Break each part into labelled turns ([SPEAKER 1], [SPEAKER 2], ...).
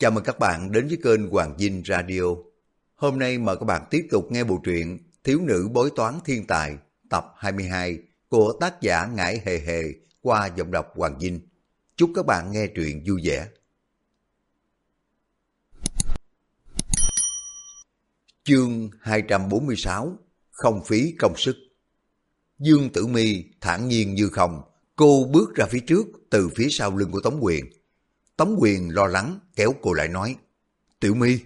[SPEAKER 1] Chào mừng các bạn đến với kênh Hoàng Dinh Radio. Hôm nay mời các bạn tiếp tục nghe bộ truyện Thiếu nữ bối toán thiên tài tập 22 của tác giả Ngải Hề Hề qua giọng đọc Hoàng Dinh. Chúc các bạn nghe truyện vui vẻ. Chương 246 Không phí công sức Dương Tử Mi thản nhiên như không, cô bước ra phía trước từ phía sau lưng của Tống Quyền. Tống Quyền lo lắng kéo cô lại nói, Tiểu Mi.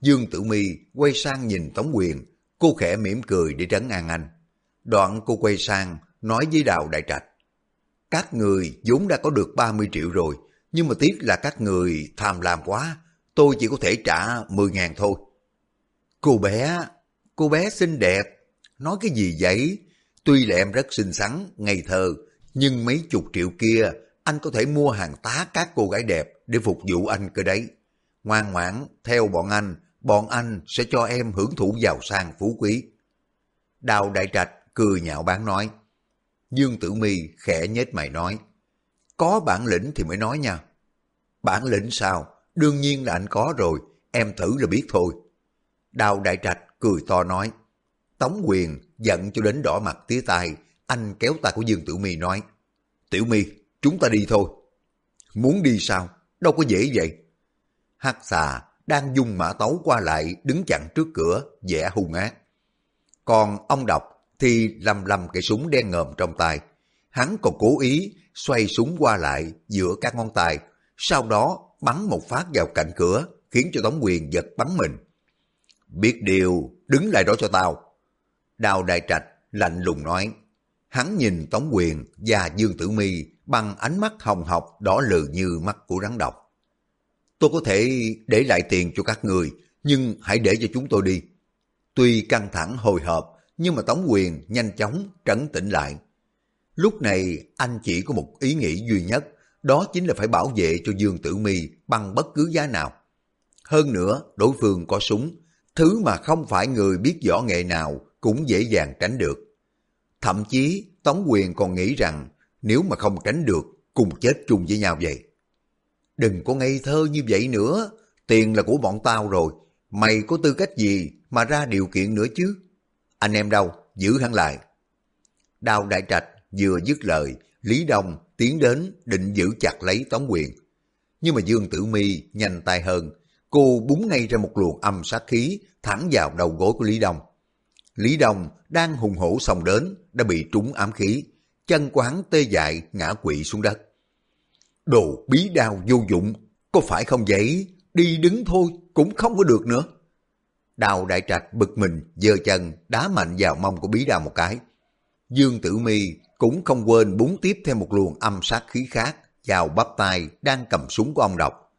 [SPEAKER 1] Dương Tử Mi quay sang nhìn Tống Quyền, cô khẽ mỉm cười để trấn an anh. Đoạn cô quay sang nói với Đào Đại Trạch, các người vốn đã có được 30 triệu rồi, nhưng mà tiếc là các người tham lam quá, tôi chỉ có thể trả 10 ngàn thôi. Cô bé, cô bé xinh đẹp, nói cái gì vậy? Tuy là em rất xinh xắn, ngây thơ, nhưng mấy chục triệu kia anh có thể mua hàng tá các cô gái đẹp để phục vụ anh cơ đấy. Ngoan ngoãn, theo bọn anh, bọn anh sẽ cho em hưởng thụ giàu sang phú quý. Đào Đại Trạch cười nhạo bán nói. Dương Tử Mi khẽ nhếch mày nói. Có bản lĩnh thì mới nói nha. Bản lĩnh sao? Đương nhiên là anh có rồi, em thử là biết thôi. Đào Đại Trạch cười to nói. Tống quyền giận cho đến đỏ mặt tía tai, anh kéo tay của Dương Tử Mi nói. Tiểu Mi, chúng ta đi thôi. Muốn đi sao? Đâu có dễ vậy. Hắc xà đang dùng mã tấu qua lại đứng chặn trước cửa, vẻ hung ác. Còn ông đọc thì lầm lầm cái súng đen ngòm trong tay. Hắn còn cố ý xoay súng qua lại giữa các ngón tay, sau đó bắn một phát vào cạnh cửa, khiến cho Tống Quyền giật bắn mình. Biết điều, đứng lại đó cho tao. Đào Đại Trạch lạnh lùng nói. Hắn nhìn Tống Quyền và Dương Tử Mi bằng ánh mắt hồng học đỏ lừ như mắt của rắn độc. Tôi có thể để lại tiền cho các người, nhưng hãy để cho chúng tôi đi. Tuy căng thẳng hồi hộp, nhưng mà Tống Quyền nhanh chóng trấn tĩnh lại. Lúc này anh chỉ có một ý nghĩ duy nhất, đó chính là phải bảo vệ cho Dương Tử Mi bằng bất cứ giá nào. Hơn nữa, đối phương có súng, thứ mà không phải người biết võ nghệ nào cũng dễ dàng tránh được. Thậm chí Tống Quyền còn nghĩ rằng nếu mà không tránh được, cùng chết chung với nhau vậy. Đừng có ngây thơ như vậy nữa, tiền là của bọn tao rồi, mày có tư cách gì mà ra điều kiện nữa chứ? Anh em đâu, giữ hắn lại. Đào Đại Trạch vừa dứt lời, Lý Đông tiến đến định giữ chặt lấy Tống Quyền. Nhưng mà Dương Tử Mi nhanh tay hơn, cô búng ngay ra một luồng âm sát khí thẳng vào đầu gối của Lý Đông. Lý Đông đang hùng hổ xông đến, đã bị trúng ám khí, chân của hắn tê dại ngã quỵ xuống đất. Đồ bí đao vô dụng, có phải không vậy? Đi đứng thôi cũng không có được nữa. Đào đại trạch bực mình, giơ chân, đá mạnh vào mông của bí đao một cái. Dương Tử Mi cũng không quên búng tiếp thêm một luồng âm sát khí khác vào bắp tay đang cầm súng của ông độc.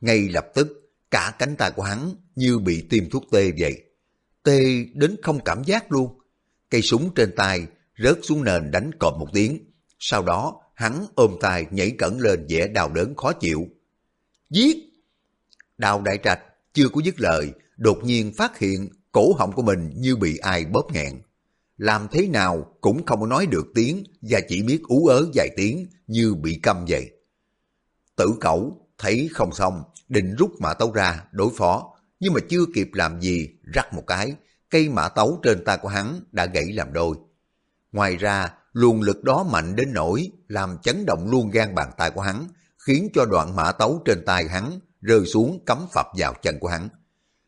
[SPEAKER 1] Ngay lập tức, cả cánh tay của hắn như bị tiêm thuốc tê vậy. Tê đến không cảm giác luôn. Cây súng trên tay rớt xuống nền đánh cọp một tiếng. Sau đó, hắn ôm tay nhảy cẩn lên vẻ đau đớn khó chịu. Giết! Đào đại trạch chưa có dứt lời, đột nhiên phát hiện cổ họng của mình như bị ai bóp nghẹn. Làm thế nào cũng không có nói được tiếng và chỉ biết ú ớ vài tiếng như bị câm vậy. Tử cẩu thấy không xong, định rút mã tấu ra đối phó, nhưng mà chưa kịp làm gì, rắc một cái, cây mã tấu trên tay của hắn đã gãy làm đôi. Ngoài ra, luồng lực đó mạnh đến nỗi làm chấn động luôn gan bàn tay của hắn, khiến cho đoạn mã tấu trên tay hắn rơi xuống cắm phập vào chân của hắn.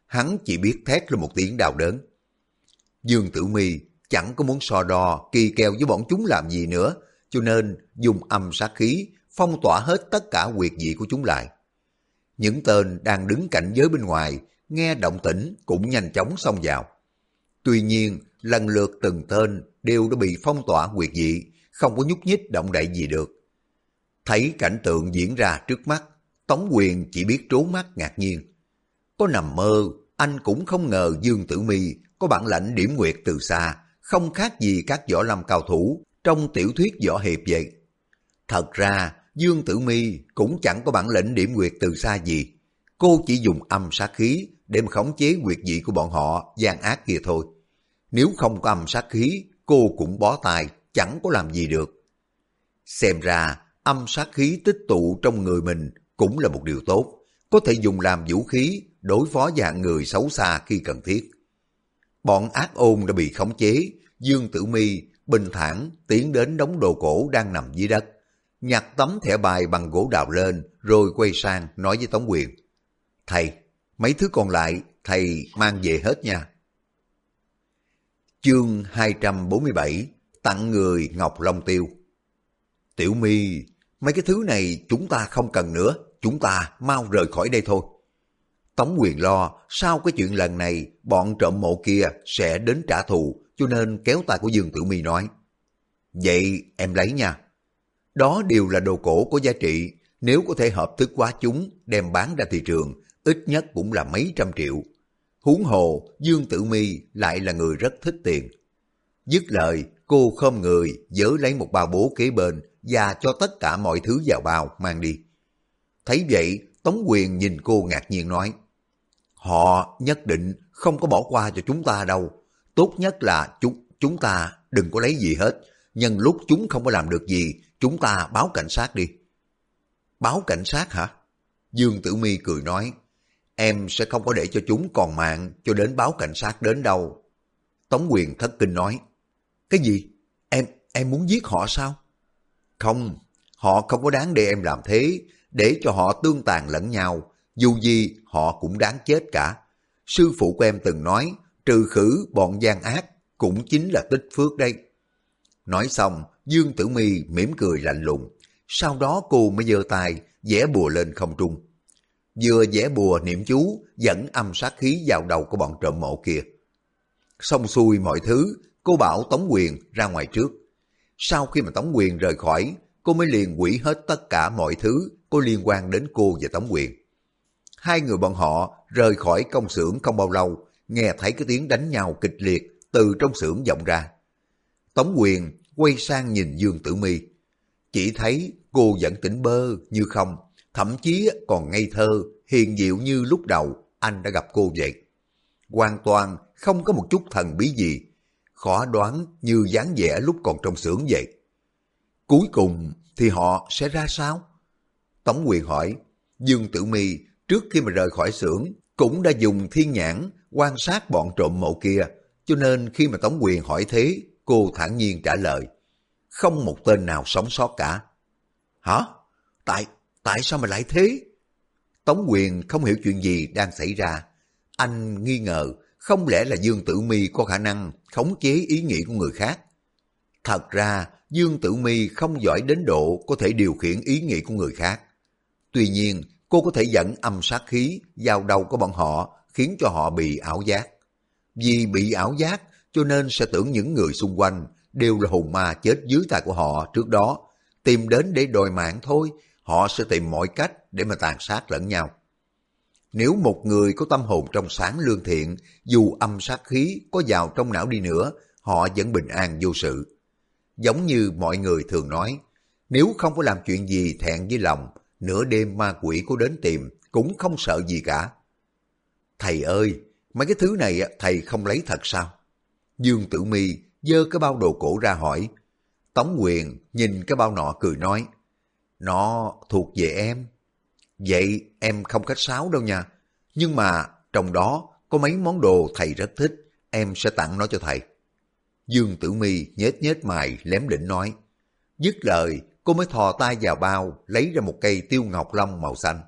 [SPEAKER 1] Hắn chỉ biết thét lên một tiếng đau đớn. Dương Tử Mi chẳng có muốn so đo kỳ kèo với bọn chúng làm gì nữa, cho nên dùng âm sát khí phong tỏa hết tất cả quyệt dị của chúng lại. Những tên đang đứng cạnh giới bên ngoài, nghe động tĩnh cũng nhanh chóng xông vào. Tuy nhiên, lần lượt từng tên đều đã bị phong tỏa quyệt dị, không có nhúc nhích động đậy gì được. Thấy cảnh tượng diễn ra trước mắt, Tống Quyền chỉ biết trố mắt ngạc nhiên. Có nằm mơ, anh cũng không ngờ Dương Tử Mi có bản lãnh điểm nguyệt từ xa, không khác gì các võ lâm cao thủ trong tiểu thuyết võ hiệp vậy. Thật ra, Dương Tử Mi cũng chẳng có bản lĩnh điểm nguyệt từ xa gì. Cô chỉ dùng âm sát khí để mà khống chế quyệt dị của bọn họ gian ác kia thôi. Nếu không có âm sát khí, cô cũng bó tay, chẳng có làm gì được. Xem ra, âm sát khí tích tụ trong người mình cũng là một điều tốt. có thể dùng làm vũ khí đối phó dạng người xấu xa khi cần thiết. Bọn ác ôn đã bị khống chế, Dương Tử Mi bình thản tiến đến đống đồ cổ đang nằm dưới đất, nhặt tấm thẻ bài bằng gỗ đào lên rồi quay sang nói với Tống Quyền. Thầy, mấy thứ còn lại thầy mang về hết nha. Chương 247 Tặng người Ngọc Long Tiêu Tiểu mi mấy cái thứ này chúng ta không cần nữa, chúng ta mau rời khỏi đây thôi. Tống quyền lo, sau cái chuyện lần này, bọn trộm mộ kia sẽ đến trả thù, cho nên kéo tay của Dương Tử Mi nói. Vậy em lấy nha. Đó đều là đồ cổ có giá trị, nếu có thể hợp thức quá chúng, đem bán ra thị trường, ít nhất cũng là mấy trăm triệu. Huống hồ, Dương Tử Mi lại là người rất thích tiền. Dứt lời, cô khom người, dỡ lấy một bao bố kế bên và cho tất cả mọi thứ vào bao mang đi. Thấy vậy, Tống Quyền nhìn cô ngạc nhiên nói, Họ nhất định không có bỏ qua cho chúng ta đâu. Tốt nhất là chúng, chúng ta đừng có lấy gì hết. Nhân lúc chúng không có làm được gì, chúng ta báo cảnh sát đi. Báo cảnh sát hả? Dương Tử Mi cười nói, em sẽ không có để cho chúng còn mạng cho đến báo cảnh sát đến đâu. Tống quyền thất kinh nói, cái gì? Em, em muốn giết họ sao? Không, họ không có đáng để em làm thế, để cho họ tương tàn lẫn nhau, dù gì họ cũng đáng chết cả. Sư phụ của em từng nói, trừ khử bọn gian ác cũng chính là tích phước đây. Nói xong, Dương Tử Mi mỉm cười lạnh lùng. Sau đó cô mới giơ tay, vẽ bùa lên không trung. Vừa vẽ bùa niệm chú, dẫn âm sát khí vào đầu của bọn trộm mộ kia. Xong xuôi mọi thứ, cô bảo Tống Quyền ra ngoài trước. Sau khi mà Tống Quyền rời khỏi, cô mới liền quỷ hết tất cả mọi thứ có liên quan đến cô và Tống Quyền. Hai người bọn họ rời khỏi công xưởng không bao lâu, nghe thấy cái tiếng đánh nhau kịch liệt từ trong xưởng vọng ra. Tống Quyền quay sang nhìn Dương Tử Mi, chỉ thấy cô vẫn tỉnh bơ như không, thậm chí còn ngây thơ, hiền diệu như lúc đầu anh đã gặp cô vậy. Hoàn toàn không có một chút thần bí gì, khó đoán như dáng vẻ lúc còn trong xưởng vậy. Cuối cùng thì họ sẽ ra sao? Tống Quyền hỏi, Dương Tử Mi trước khi mà rời khỏi xưởng cũng đã dùng thiên nhãn quan sát bọn trộm mộ kia, cho nên khi mà Tống Quyền hỏi thế, cô thản nhiên trả lời, không một tên nào sống sót cả. Hả? Tại, tại sao mà lại thế? Tống Quyền không hiểu chuyện gì đang xảy ra. Anh nghi ngờ, không lẽ là Dương Tử Mi có khả năng khống chế ý nghĩ của người khác? Thật ra, Dương Tử Mi không giỏi đến độ có thể điều khiển ý nghĩ của người khác. Tuy nhiên, cô có thể dẫn âm sát khí vào đầu của bọn họ khiến cho họ bị ảo giác. Vì bị ảo giác cho nên sẽ tưởng những người xung quanh đều là hồn ma chết dưới tay của họ trước đó. Tìm đến để đòi mạng thôi, họ sẽ tìm mọi cách để mà tàn sát lẫn nhau. Nếu một người có tâm hồn trong sáng lương thiện, dù âm sát khí có vào trong não đi nữa, họ vẫn bình an vô sự. Giống như mọi người thường nói, nếu không có làm chuyện gì thẹn với lòng, nửa đêm ma quỷ có đến tìm, cũng không sợ gì cả. Thầy ơi, mấy cái thứ này thầy không lấy thật sao? Dương Tử Mi giơ cái bao đồ cổ ra hỏi. Tống Quyền nhìn cái bao nọ cười nói, nó thuộc về em. Vậy em không khách sáo đâu nha. Nhưng mà trong đó có mấy món đồ thầy rất thích, em sẽ tặng nó cho thầy. Dương Tử Mi nhếch nhếch mày lém đỉnh nói. Dứt lời, cô mới thò tay vào bao, lấy ra một cây tiêu ngọc long màu xanh.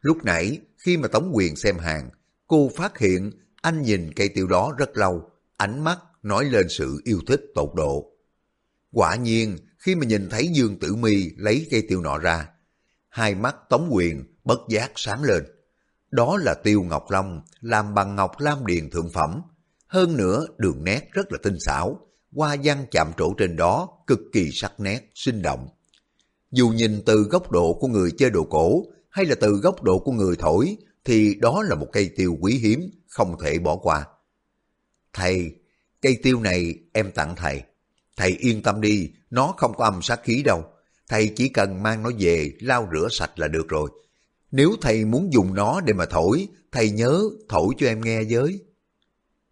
[SPEAKER 1] Lúc nãy, khi mà Tống Quyền xem hàng, cô phát hiện anh nhìn cây tiêu đó rất lâu, ánh mắt nói lên sự yêu thích tột độ. Quả nhiên, khi mà nhìn thấy Dương Tử Mi lấy cây tiêu nọ ra, hai mắt Tống Quyền bất giác sáng lên. Đó là tiêu ngọc long, làm bằng ngọc lam điền thượng phẩm. Hơn nữa, đường nét rất là tinh xảo, hoa văn chạm trổ trên đó cực kỳ sắc nét, sinh động. Dù nhìn từ góc độ của người chơi đồ cổ hay là từ góc độ của người thổi thì đó là một cây tiêu quý hiếm, không thể bỏ qua. Thầy, cây tiêu này em tặng thầy. Thầy yên tâm đi, nó không có âm sát khí đâu. Thầy chỉ cần mang nó về lau rửa sạch là được rồi. Nếu thầy muốn dùng nó để mà thổi, thầy nhớ thổi cho em nghe với.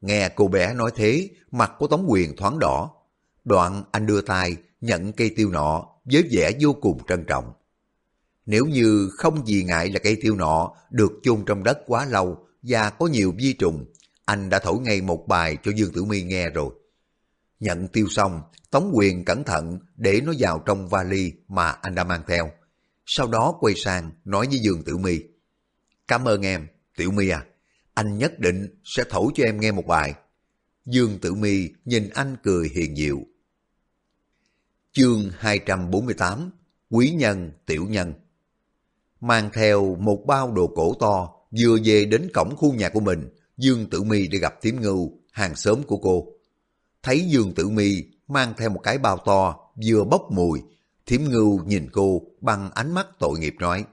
[SPEAKER 1] Nghe cô bé nói thế, mặt của Tống Quyền thoáng đỏ. Đoạn anh đưa tay nhận cây tiêu nọ với vẻ vô cùng trân trọng. Nếu như không gì ngại là cây tiêu nọ được chôn trong đất quá lâu và có nhiều vi trùng, anh đã thổi ngay một bài cho Dương Tử Mi nghe rồi. Nhận tiêu xong, Tống Quyền cẩn thận để nó vào trong vali mà anh đã mang theo. Sau đó quay sang nói với Dương Tử Mi: Cảm ơn em, Tiểu Mi à, anh nhất định sẽ thổi cho em nghe một bài. Dương Tử Mi nhìn anh cười hiền diệu. Chương 248 Quý nhân, tiểu nhân Mang theo một bao đồ cổ to, vừa về đến cổng khu nhà của mình, Dương Tử Mi đi gặp Tiếm Ngưu, hàng xóm của cô. Thấy Dương Tử Mi mang theo một cái bao to, vừa bốc mùi, Thiểm Ngưu nhìn cô bằng ánh mắt tội nghiệp nói.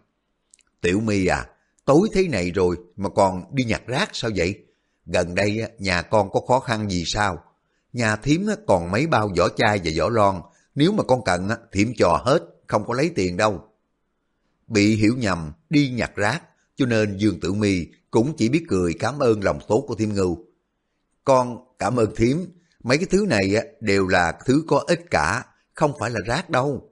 [SPEAKER 1] Tiểu Mi à, tối thế này rồi mà còn đi nhặt rác sao vậy? Gần đây nhà con có khó khăn gì sao? Nhà thiếm còn mấy bao vỏ chai và vỏ lon, nếu mà con cần thiểm trò hết, không có lấy tiền đâu. Bị hiểu nhầm, đi nhặt rác, cho nên Dương Tử Mi cũng chỉ biết cười cảm ơn lòng tốt của Thiêm Ngưu. Con cảm ơn Thiếm, mấy cái thứ này đều là thứ có ích cả, không phải là rác đâu.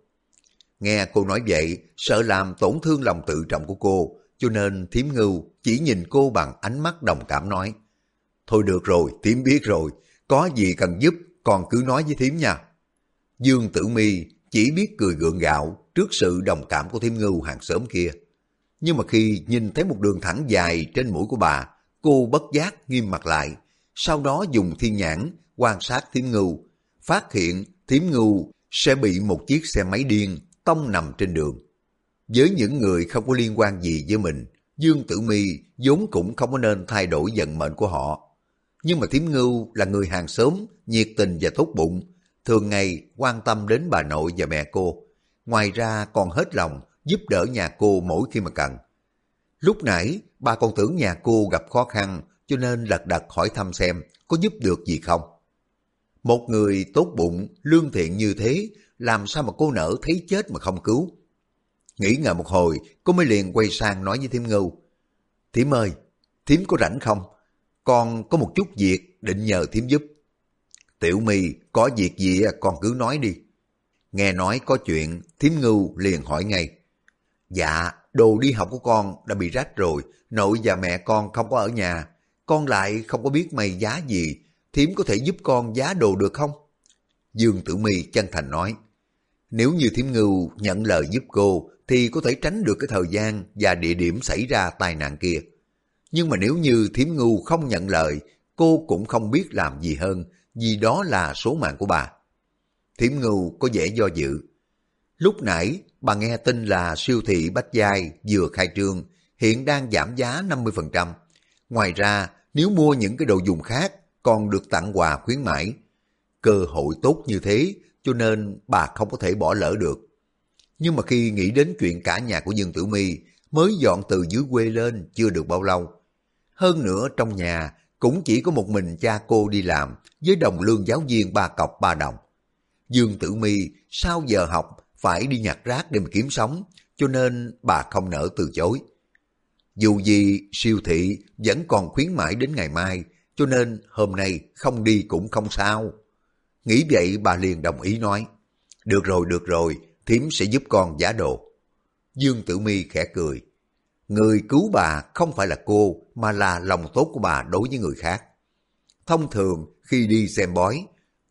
[SPEAKER 1] Nghe cô nói vậy, sợ làm tổn thương lòng tự trọng của cô, cho nên Thiếm Ngưu chỉ nhìn cô bằng ánh mắt đồng cảm nói. Thôi được rồi, Thiếm biết rồi, có gì cần giúp, còn cứ nói với Thiếm nha. Dương Tử Mi chỉ biết cười gượng gạo trước sự đồng cảm của Thiếm Ngưu hàng xóm kia. Nhưng mà khi nhìn thấy một đường thẳng dài trên mũi của bà, cô bất giác nghiêm mặt lại, sau đó dùng thiên nhãn quan sát Thiếm Ngưu, phát hiện Thiếm Ngưu sẽ bị một chiếc xe máy điên tông nằm trên đường. Với những người không có liên quan gì với mình, Dương Tử Mi vốn cũng không có nên thay đổi vận mệnh của họ. Nhưng mà Thiếm Ngưu là người hàng xóm, nhiệt tình và tốt bụng, thường ngày quan tâm đến bà nội và mẹ cô. Ngoài ra còn hết lòng giúp đỡ nhà cô mỗi khi mà cần. Lúc nãy bà còn tưởng nhà cô gặp khó khăn cho nên lật đật hỏi thăm xem có giúp được gì không. Một người tốt bụng, lương thiện như thế làm sao mà cô nở thấy chết mà không cứu. Nghĩ ngờ một hồi, cô mới liền quay sang nói với Thiếm Ngưu. Thiếm ơi, Thiếm có rảnh không? Con có một chút việc định nhờ Thiếm giúp. Tiểu mì có việc gì con cứ nói đi. Nghe nói có chuyện, Thiếm Ngưu liền hỏi ngay. Dạ, đồ đi học của con đã bị rách rồi, nội và mẹ con không có ở nhà. Con lại không có biết may giá gì, thím có thể giúp con giá đồ được không? Dương Tử Mi chân thành nói. Nếu như thím Ngưu nhận lời giúp cô, thì có thể tránh được cái thời gian và địa điểm xảy ra tai nạn kia. Nhưng mà nếu như thím Ngưu không nhận lời, cô cũng không biết làm gì hơn, vì đó là số mạng của bà. Thiểm Ngưu có vẻ do dự. Lúc nãy, bà nghe tin là siêu thị Bách Giai vừa khai trương, hiện đang giảm giá 50%. Ngoài ra, nếu mua những cái đồ dùng khác, còn được tặng quà khuyến mãi. Cơ hội tốt như thế, cho nên bà không có thể bỏ lỡ được. Nhưng mà khi nghĩ đến chuyện cả nhà của Dương Tử My mới dọn từ dưới quê lên chưa được bao lâu. Hơn nữa trong nhà cũng chỉ có một mình cha cô đi làm với đồng lương giáo viên ba cọc ba đồng. Dương Tử My sau giờ học phải đi nhặt rác để mà kiếm sống, cho nên bà không nỡ từ chối. Dù gì siêu thị vẫn còn khuyến mãi đến ngày mai, cho nên hôm nay không đi cũng không sao. Nghĩ vậy bà liền đồng ý nói, được rồi, được rồi, thím sẽ giúp con giả đồ. Dương Tử Mi khẽ cười, người cứu bà không phải là cô, mà là lòng tốt của bà đối với người khác. Thông thường khi đi xem bói,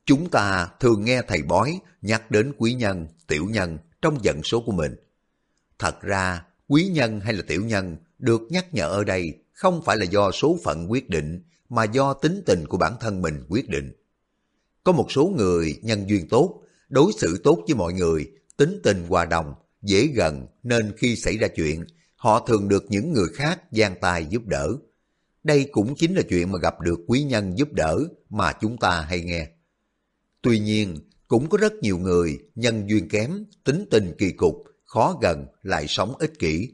[SPEAKER 1] chúng ta thường nghe thầy bói nhắc đến quý nhân, tiểu nhân trong vận số của mình. Thật ra, quý nhân hay là tiểu nhân được nhắc nhở ở đây không phải là do số phận quyết định, mà do tính tình của bản thân mình quyết định. Có một số người nhân duyên tốt, đối xử tốt với mọi người, tính tình hòa đồng, dễ gần nên khi xảy ra chuyện, họ thường được những người khác gian tay giúp đỡ. Đây cũng chính là chuyện mà gặp được quý nhân giúp đỡ mà chúng ta hay nghe. Tuy nhiên, cũng có rất nhiều người nhân duyên kém, tính tình kỳ cục, khó gần, lại sống ích kỷ.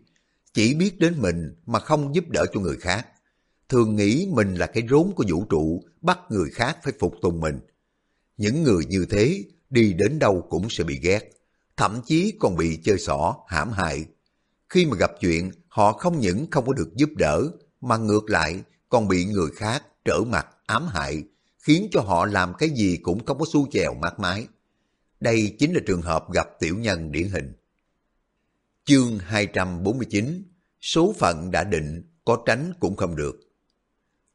[SPEAKER 1] Chỉ biết đến mình mà không giúp đỡ cho người khác. Thường nghĩ mình là cái rốn của vũ trụ, bắt người khác phải phục tùng mình. Những người như thế đi đến đâu cũng sẽ bị ghét, thậm chí còn bị chơi xỏ, hãm hại. Khi mà gặp chuyện, họ không những không có được giúp đỡ, mà ngược lại còn bị người khác trở mặt ám hại, khiến cho họ làm cái gì cũng không có xu chèo mát mái. Đây chính là trường hợp gặp tiểu nhân điển hình. Chương 249 Số phận đã định, có tránh cũng không được.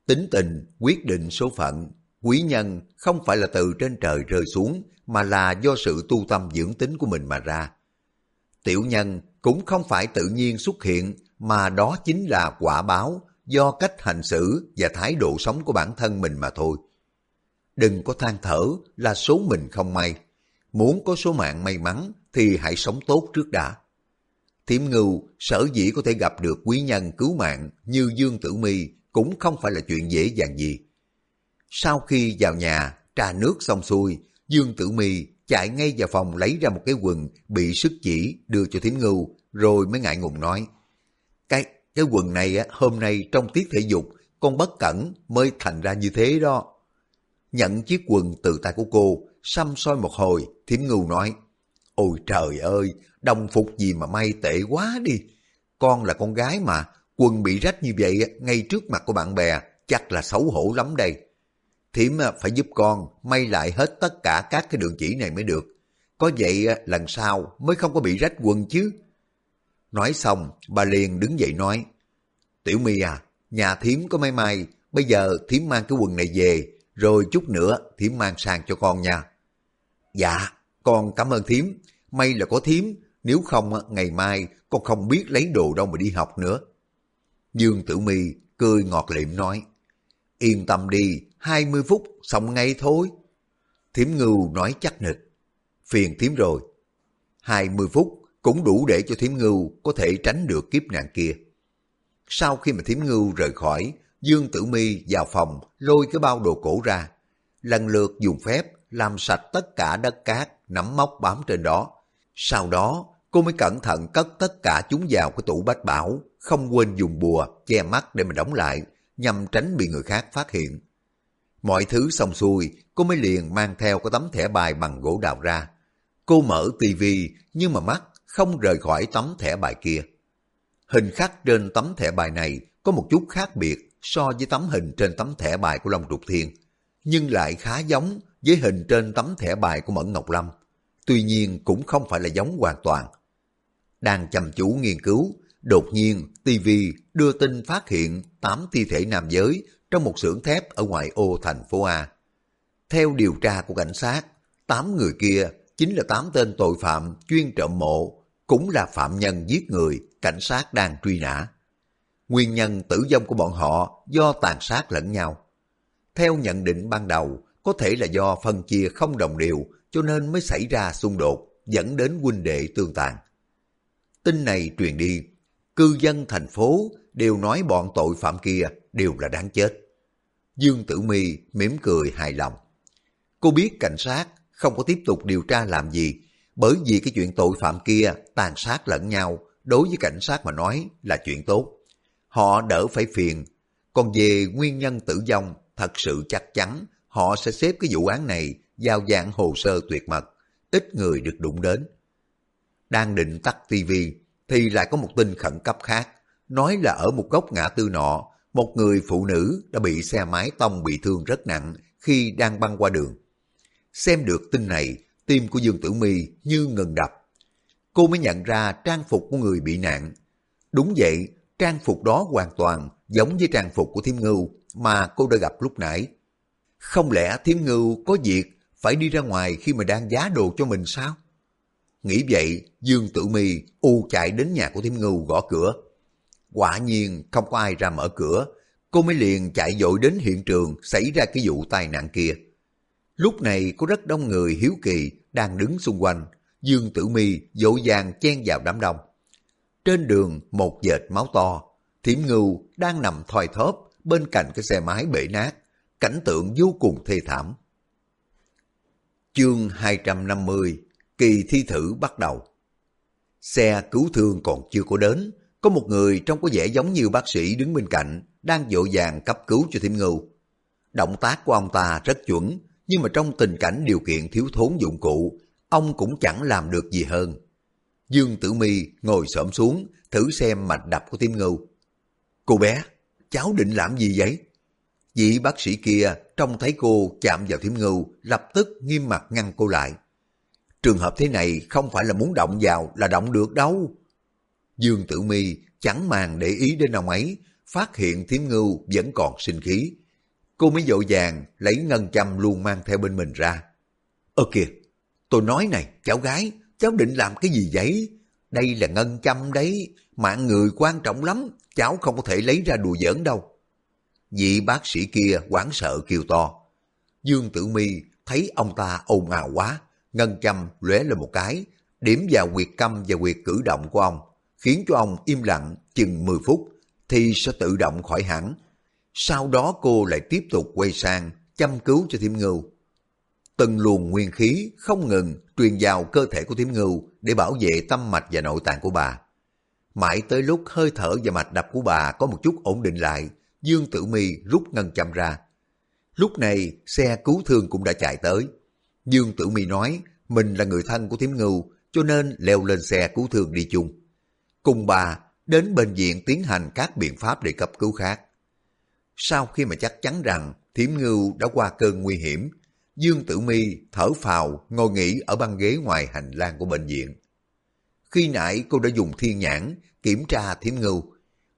[SPEAKER 1] Tính tình quyết định số phận, quý nhân không phải là từ trên trời rơi xuống mà là do sự tu tâm dưỡng tính của mình mà ra. Tiểu nhân cũng không phải tự nhiên xuất hiện mà đó chính là quả báo do cách hành xử và thái độ sống của bản thân mình mà thôi. Đừng có than thở là số mình không may. Muốn có số mạng may mắn thì hãy sống tốt trước đã. Thiểm ngưu sở dĩ có thể gặp được quý nhân cứu mạng như Dương Tử Mi cũng không phải là chuyện dễ dàng gì. Sau khi vào nhà, trà nước xong xuôi, Dương Tử Mi chạy ngay vào phòng lấy ra một cái quần bị sức chỉ đưa cho Thiểm ngưu rồi mới ngại ngùng nói. Cái cái quần này á, hôm nay trong tiết thể dục con bất cẩn mới thành ra như thế đó. Nhận chiếc quần từ tay của cô, xăm soi một hồi, Thiểm ngưu nói. Ôi trời ơi, đồng phục gì mà may tệ quá đi. Con là con gái mà, quần bị rách như vậy ngay trước mặt của bạn bè, chắc là xấu hổ lắm đây. Thiểm phải giúp con may lại hết tất cả các cái đường chỉ này mới được. Có vậy lần sau mới không có bị rách quần chứ. Nói xong, bà liền đứng dậy nói, Tiểu My à, nhà thiếm có may may, bây giờ thiếm mang cái quần này về, rồi chút nữa thiếm mang sang cho con nha. Dạ, con cảm ơn thiếm, may là có thiếm, nếu không ngày mai con không biết lấy đồ đâu mà đi học nữa. Dương Tử Mi cười ngọt liệm nói, yên tâm đi, 20 phút xong ngay thôi. Thiếm ngưu nói chắc nịch, phiền thiếm rồi. 20 phút cũng đủ để cho thiếm ngưu có thể tránh được kiếp nạn kia. Sau khi mà thiếm ngưu rời khỏi, Dương Tử Mi vào phòng lôi cái bao đồ cổ ra, lần lượt dùng phép làm sạch tất cả đất cát, nắm móc bám trên đó. Sau đó, cô mới cẩn thận cất tất cả chúng vào cái tủ bách bảo, không quên dùng bùa che mắt để mà đóng lại, nhằm tránh bị người khác phát hiện. Mọi thứ xong xuôi, cô mới liền mang theo cái tấm thẻ bài bằng gỗ đào ra. Cô mở tivi nhưng mà mắt không rời khỏi tấm thẻ bài kia. Hình khắc trên tấm thẻ bài này có một chút khác biệt so với tấm hình trên tấm thẻ bài của Long Trục Thiên, nhưng lại khá giống với hình trên tấm thẻ bài của Mẫn Ngọc Lâm. Tuy nhiên cũng không phải là giống hoàn toàn. Đang chăm chú nghiên cứu, đột nhiên TV đưa tin phát hiện 8 thi thể nam giới trong một xưởng thép ở ngoại ô thành phố A. Theo điều tra của cảnh sát, 8 người kia chính là 8 tên tội phạm chuyên trộm mộ cũng là phạm nhân giết người cảnh sát đang truy nã. Nguyên nhân tử vong của bọn họ do tàn sát lẫn nhau. Theo nhận định ban đầu, có thể là do phân chia không đồng đều cho nên mới xảy ra xung đột, dẫn đến huynh đệ tương tàn. Tin này truyền đi, cư dân thành phố đều nói bọn tội phạm kia đều là đáng chết. Dương Tử Mi mỉm cười hài lòng. Cô biết cảnh sát không có tiếp tục điều tra làm gì bởi vì cái chuyện tội phạm kia tàn sát lẫn nhau, đối với cảnh sát mà nói là chuyện tốt. Họ đỡ phải phiền. Còn về nguyên nhân tử vong, thật sự chắc chắn họ sẽ xếp cái vụ án này vào dạng hồ sơ tuyệt mật, ít người được đụng đến. Đang định tắt tivi thì lại có một tin khẩn cấp khác, nói là ở một góc ngã tư nọ, một người phụ nữ đã bị xe máy tông bị thương rất nặng khi đang băng qua đường. Xem được tin này, tim của Dương Tử Mi như ngừng đập. Cô mới nhận ra trang phục của người bị nạn. Đúng vậy, trang phục đó hoàn toàn giống với trang phục của Thiêm Ngưu mà cô đã gặp lúc nãy. Không lẽ Thiêm Ngưu có việc phải đi ra ngoài khi mà đang giá đồ cho mình sao? Nghĩ vậy, Dương Tử Mi u chạy đến nhà của Thiêm Ngưu gõ cửa. Quả nhiên không có ai ra mở cửa, cô mới liền chạy dội đến hiện trường xảy ra cái vụ tai nạn kia. Lúc này có rất đông người hiếu kỳ đang đứng xung quanh, Dương Tử Mi dỗ dàng chen vào đám đông. Trên đường một dệt máu to, Thiểm Ngưu đang nằm thoi thóp bên cạnh cái xe máy bể nát, cảnh tượng vô cùng thê thảm. Chương 250 Kỳ thi thử bắt đầu Xe cứu thương còn chưa có đến, có một người trông có vẻ giống như bác sĩ đứng bên cạnh, đang vội vàng cấp cứu cho Thiểm Ngưu. Động tác của ông ta rất chuẩn, nhưng mà trong tình cảnh điều kiện thiếu thốn dụng cụ, ông cũng chẳng làm được gì hơn. Dương Tử Mi ngồi xổm xuống, thử xem mạch đập của Thiểm ngưu. Cô bé, cháu định làm gì vậy? Vị bác sĩ kia trông thấy cô chạm vào thiểm ngưu, lập tức nghiêm mặt ngăn cô lại. Trường hợp thế này không phải là muốn động vào là động được đâu. Dương Tử Mi chẳng màng để ý đến ông ấy, phát hiện thiếm ngưu vẫn còn sinh khí. Cô mới dội vàng lấy ngân châm luôn mang theo bên mình ra. Ơ kìa, tôi nói này, cháu gái, cháu định làm cái gì vậy? Đây là ngân châm đấy, mạng người quan trọng lắm, cháu không có thể lấy ra đùa giỡn đâu. Vị bác sĩ kia quảng sợ kêu to. Dương Tử Mi thấy ông ta ồn ào quá, ngân châm lóe lên một cái, điểm vào quyệt câm và quyệt cử động của ông, khiến cho ông im lặng chừng 10 phút thì sẽ tự động khỏi hẳn. Sau đó cô lại tiếp tục quay sang chăm cứu cho Thiểm Ngưu. Từng luồng nguyên khí không ngừng truyền vào cơ thể của Thiểm Ngưu để bảo vệ tâm mạch và nội tạng của bà. Mãi tới lúc hơi thở và mạch đập của bà có một chút ổn định lại, Dương Tử Mi rút ngân châm ra. Lúc này xe cứu thương cũng đã chạy tới. Dương Tử Mi nói mình là người thân của Thiểm Ngưu cho nên leo lên xe cứu thương đi chung. Cùng bà đến bệnh viện tiến hành các biện pháp để cấp cứu khác. Sau khi mà chắc chắn rằng Thiểm Ngưu đã qua cơn nguy hiểm, Dương Tử Mi thở phào ngồi nghỉ ở băng ghế ngoài hành lang của bệnh viện. Khi nãy cô đã dùng thiên nhãn kiểm tra Thiểm Ngưu,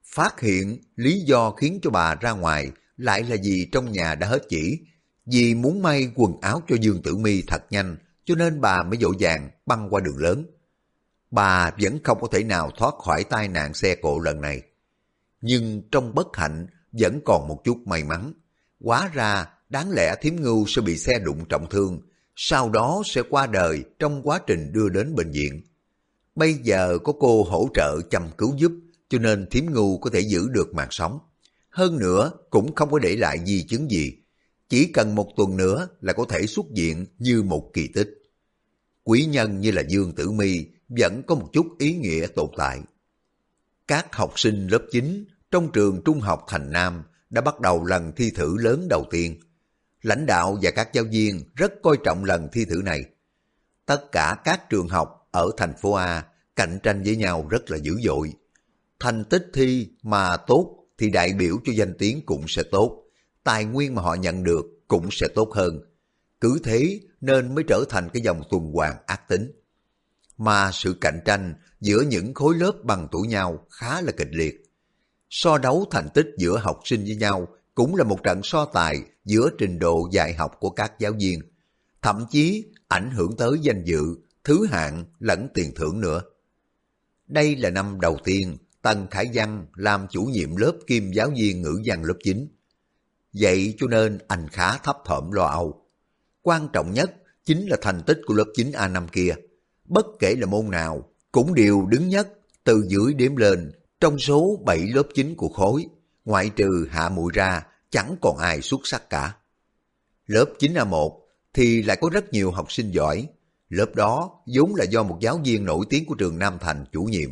[SPEAKER 1] phát hiện lý do khiến cho bà ra ngoài lại là gì trong nhà đã hết chỉ, vì muốn may quần áo cho Dương Tử Mi thật nhanh, cho nên bà mới dỗ dàng băng qua đường lớn. Bà vẫn không có thể nào thoát khỏi tai nạn xe cộ lần này. Nhưng trong bất hạnh vẫn còn một chút may mắn. Quá ra đáng lẽ thiếm ngưu sẽ bị xe đụng trọng thương, sau đó sẽ qua đời trong quá trình đưa đến bệnh viện. Bây giờ có cô hỗ trợ chăm cứu giúp, cho nên thiếm ngưu có thể giữ được mạng sống. Hơn nữa cũng không có để lại di chứng gì. Chỉ cần một tuần nữa là có thể xuất hiện như một kỳ tích. Quý nhân như là Dương Tử Mi vẫn có một chút ý nghĩa tồn tại. Các học sinh lớp 9 trong trường trung học Thành Nam đã bắt đầu lần thi thử lớn đầu tiên. Lãnh đạo và các giáo viên rất coi trọng lần thi thử này. Tất cả các trường học ở thành phố A cạnh tranh với nhau rất là dữ dội. Thành tích thi mà tốt thì đại biểu cho danh tiếng cũng sẽ tốt. Tài nguyên mà họ nhận được cũng sẽ tốt hơn. Cứ thế nên mới trở thành cái dòng tuần hoàn ác tính. Mà sự cạnh tranh giữa những khối lớp bằng tuổi nhau khá là kịch liệt. So đấu thành tích giữa học sinh với nhau cũng là một trận so tài giữa trình độ dạy học của các giáo viên, thậm chí ảnh hưởng tới danh dự, thứ hạng lẫn tiền thưởng nữa. Đây là năm đầu tiên Tần Khải Văn làm chủ nhiệm lớp kim giáo viên ngữ văn lớp 9. Vậy cho nên anh khá thấp thỏm lo âu. Quan trọng nhất chính là thành tích của lớp 9A năm kia. Bất kể là môn nào, cũng đều đứng nhất từ dưới đếm lên trong số 7 lớp 9 của khối, ngoại trừ hạ muội ra, chẳng còn ai xuất sắc cả. Lớp 9A1 thì lại có rất nhiều học sinh giỏi. Lớp đó vốn là do một giáo viên nổi tiếng của trường Nam Thành chủ nhiệm.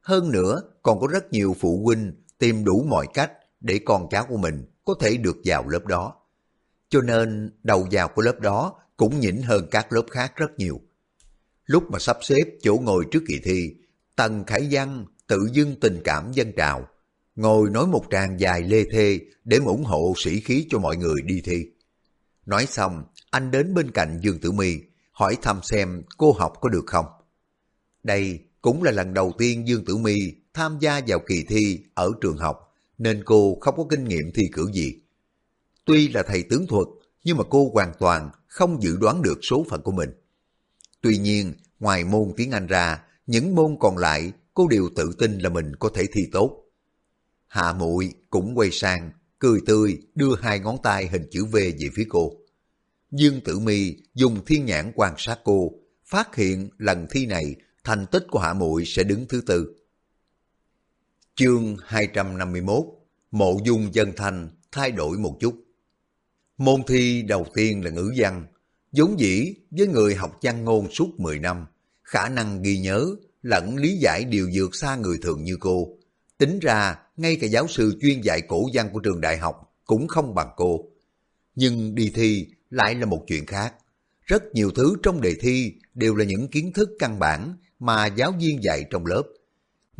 [SPEAKER 1] Hơn nữa còn có rất nhiều phụ huynh tìm đủ mọi cách để con cháu của mình có thể được vào lớp đó. Cho nên đầu vào của lớp đó cũng nhỉnh hơn các lớp khác rất nhiều. Lúc mà sắp xếp chỗ ngồi trước kỳ thi, Tần Khải Văn tự dưng tình cảm dân trào, ngồi nói một tràng dài lê thê để ủng hộ sĩ khí cho mọi người đi thi. Nói xong, anh đến bên cạnh Dương Tử My, hỏi thăm xem cô học có được không. Đây cũng là lần đầu tiên Dương Tử My tham gia vào kỳ thi ở trường học, nên cô không có kinh nghiệm thi cử gì. Tuy là thầy tướng thuật, nhưng mà cô hoàn toàn không dự đoán được số phận của mình. Tuy nhiên, ngoài môn tiếng Anh ra, những môn còn lại cô đều tự tin là mình có thể thi tốt. Hạ muội cũng quay sang, cười tươi đưa hai ngón tay hình chữ V về phía cô. Dương Tử Mi dùng thiên nhãn quan sát cô, phát hiện lần thi này thành tích của Hạ muội sẽ đứng thứ tư. Chương 251 Mộ dung dân thành thay đổi một chút. Môn thi đầu tiên là ngữ văn, vốn dĩ với người học văn ngôn suốt 10 năm, khả năng ghi nhớ lẫn lý giải đều vượt xa người thường như cô. Tính ra, ngay cả giáo sư chuyên dạy cổ văn của trường đại học cũng không bằng cô. Nhưng đi thi lại là một chuyện khác. Rất nhiều thứ trong đề thi đều là những kiến thức căn bản mà giáo viên dạy trong lớp.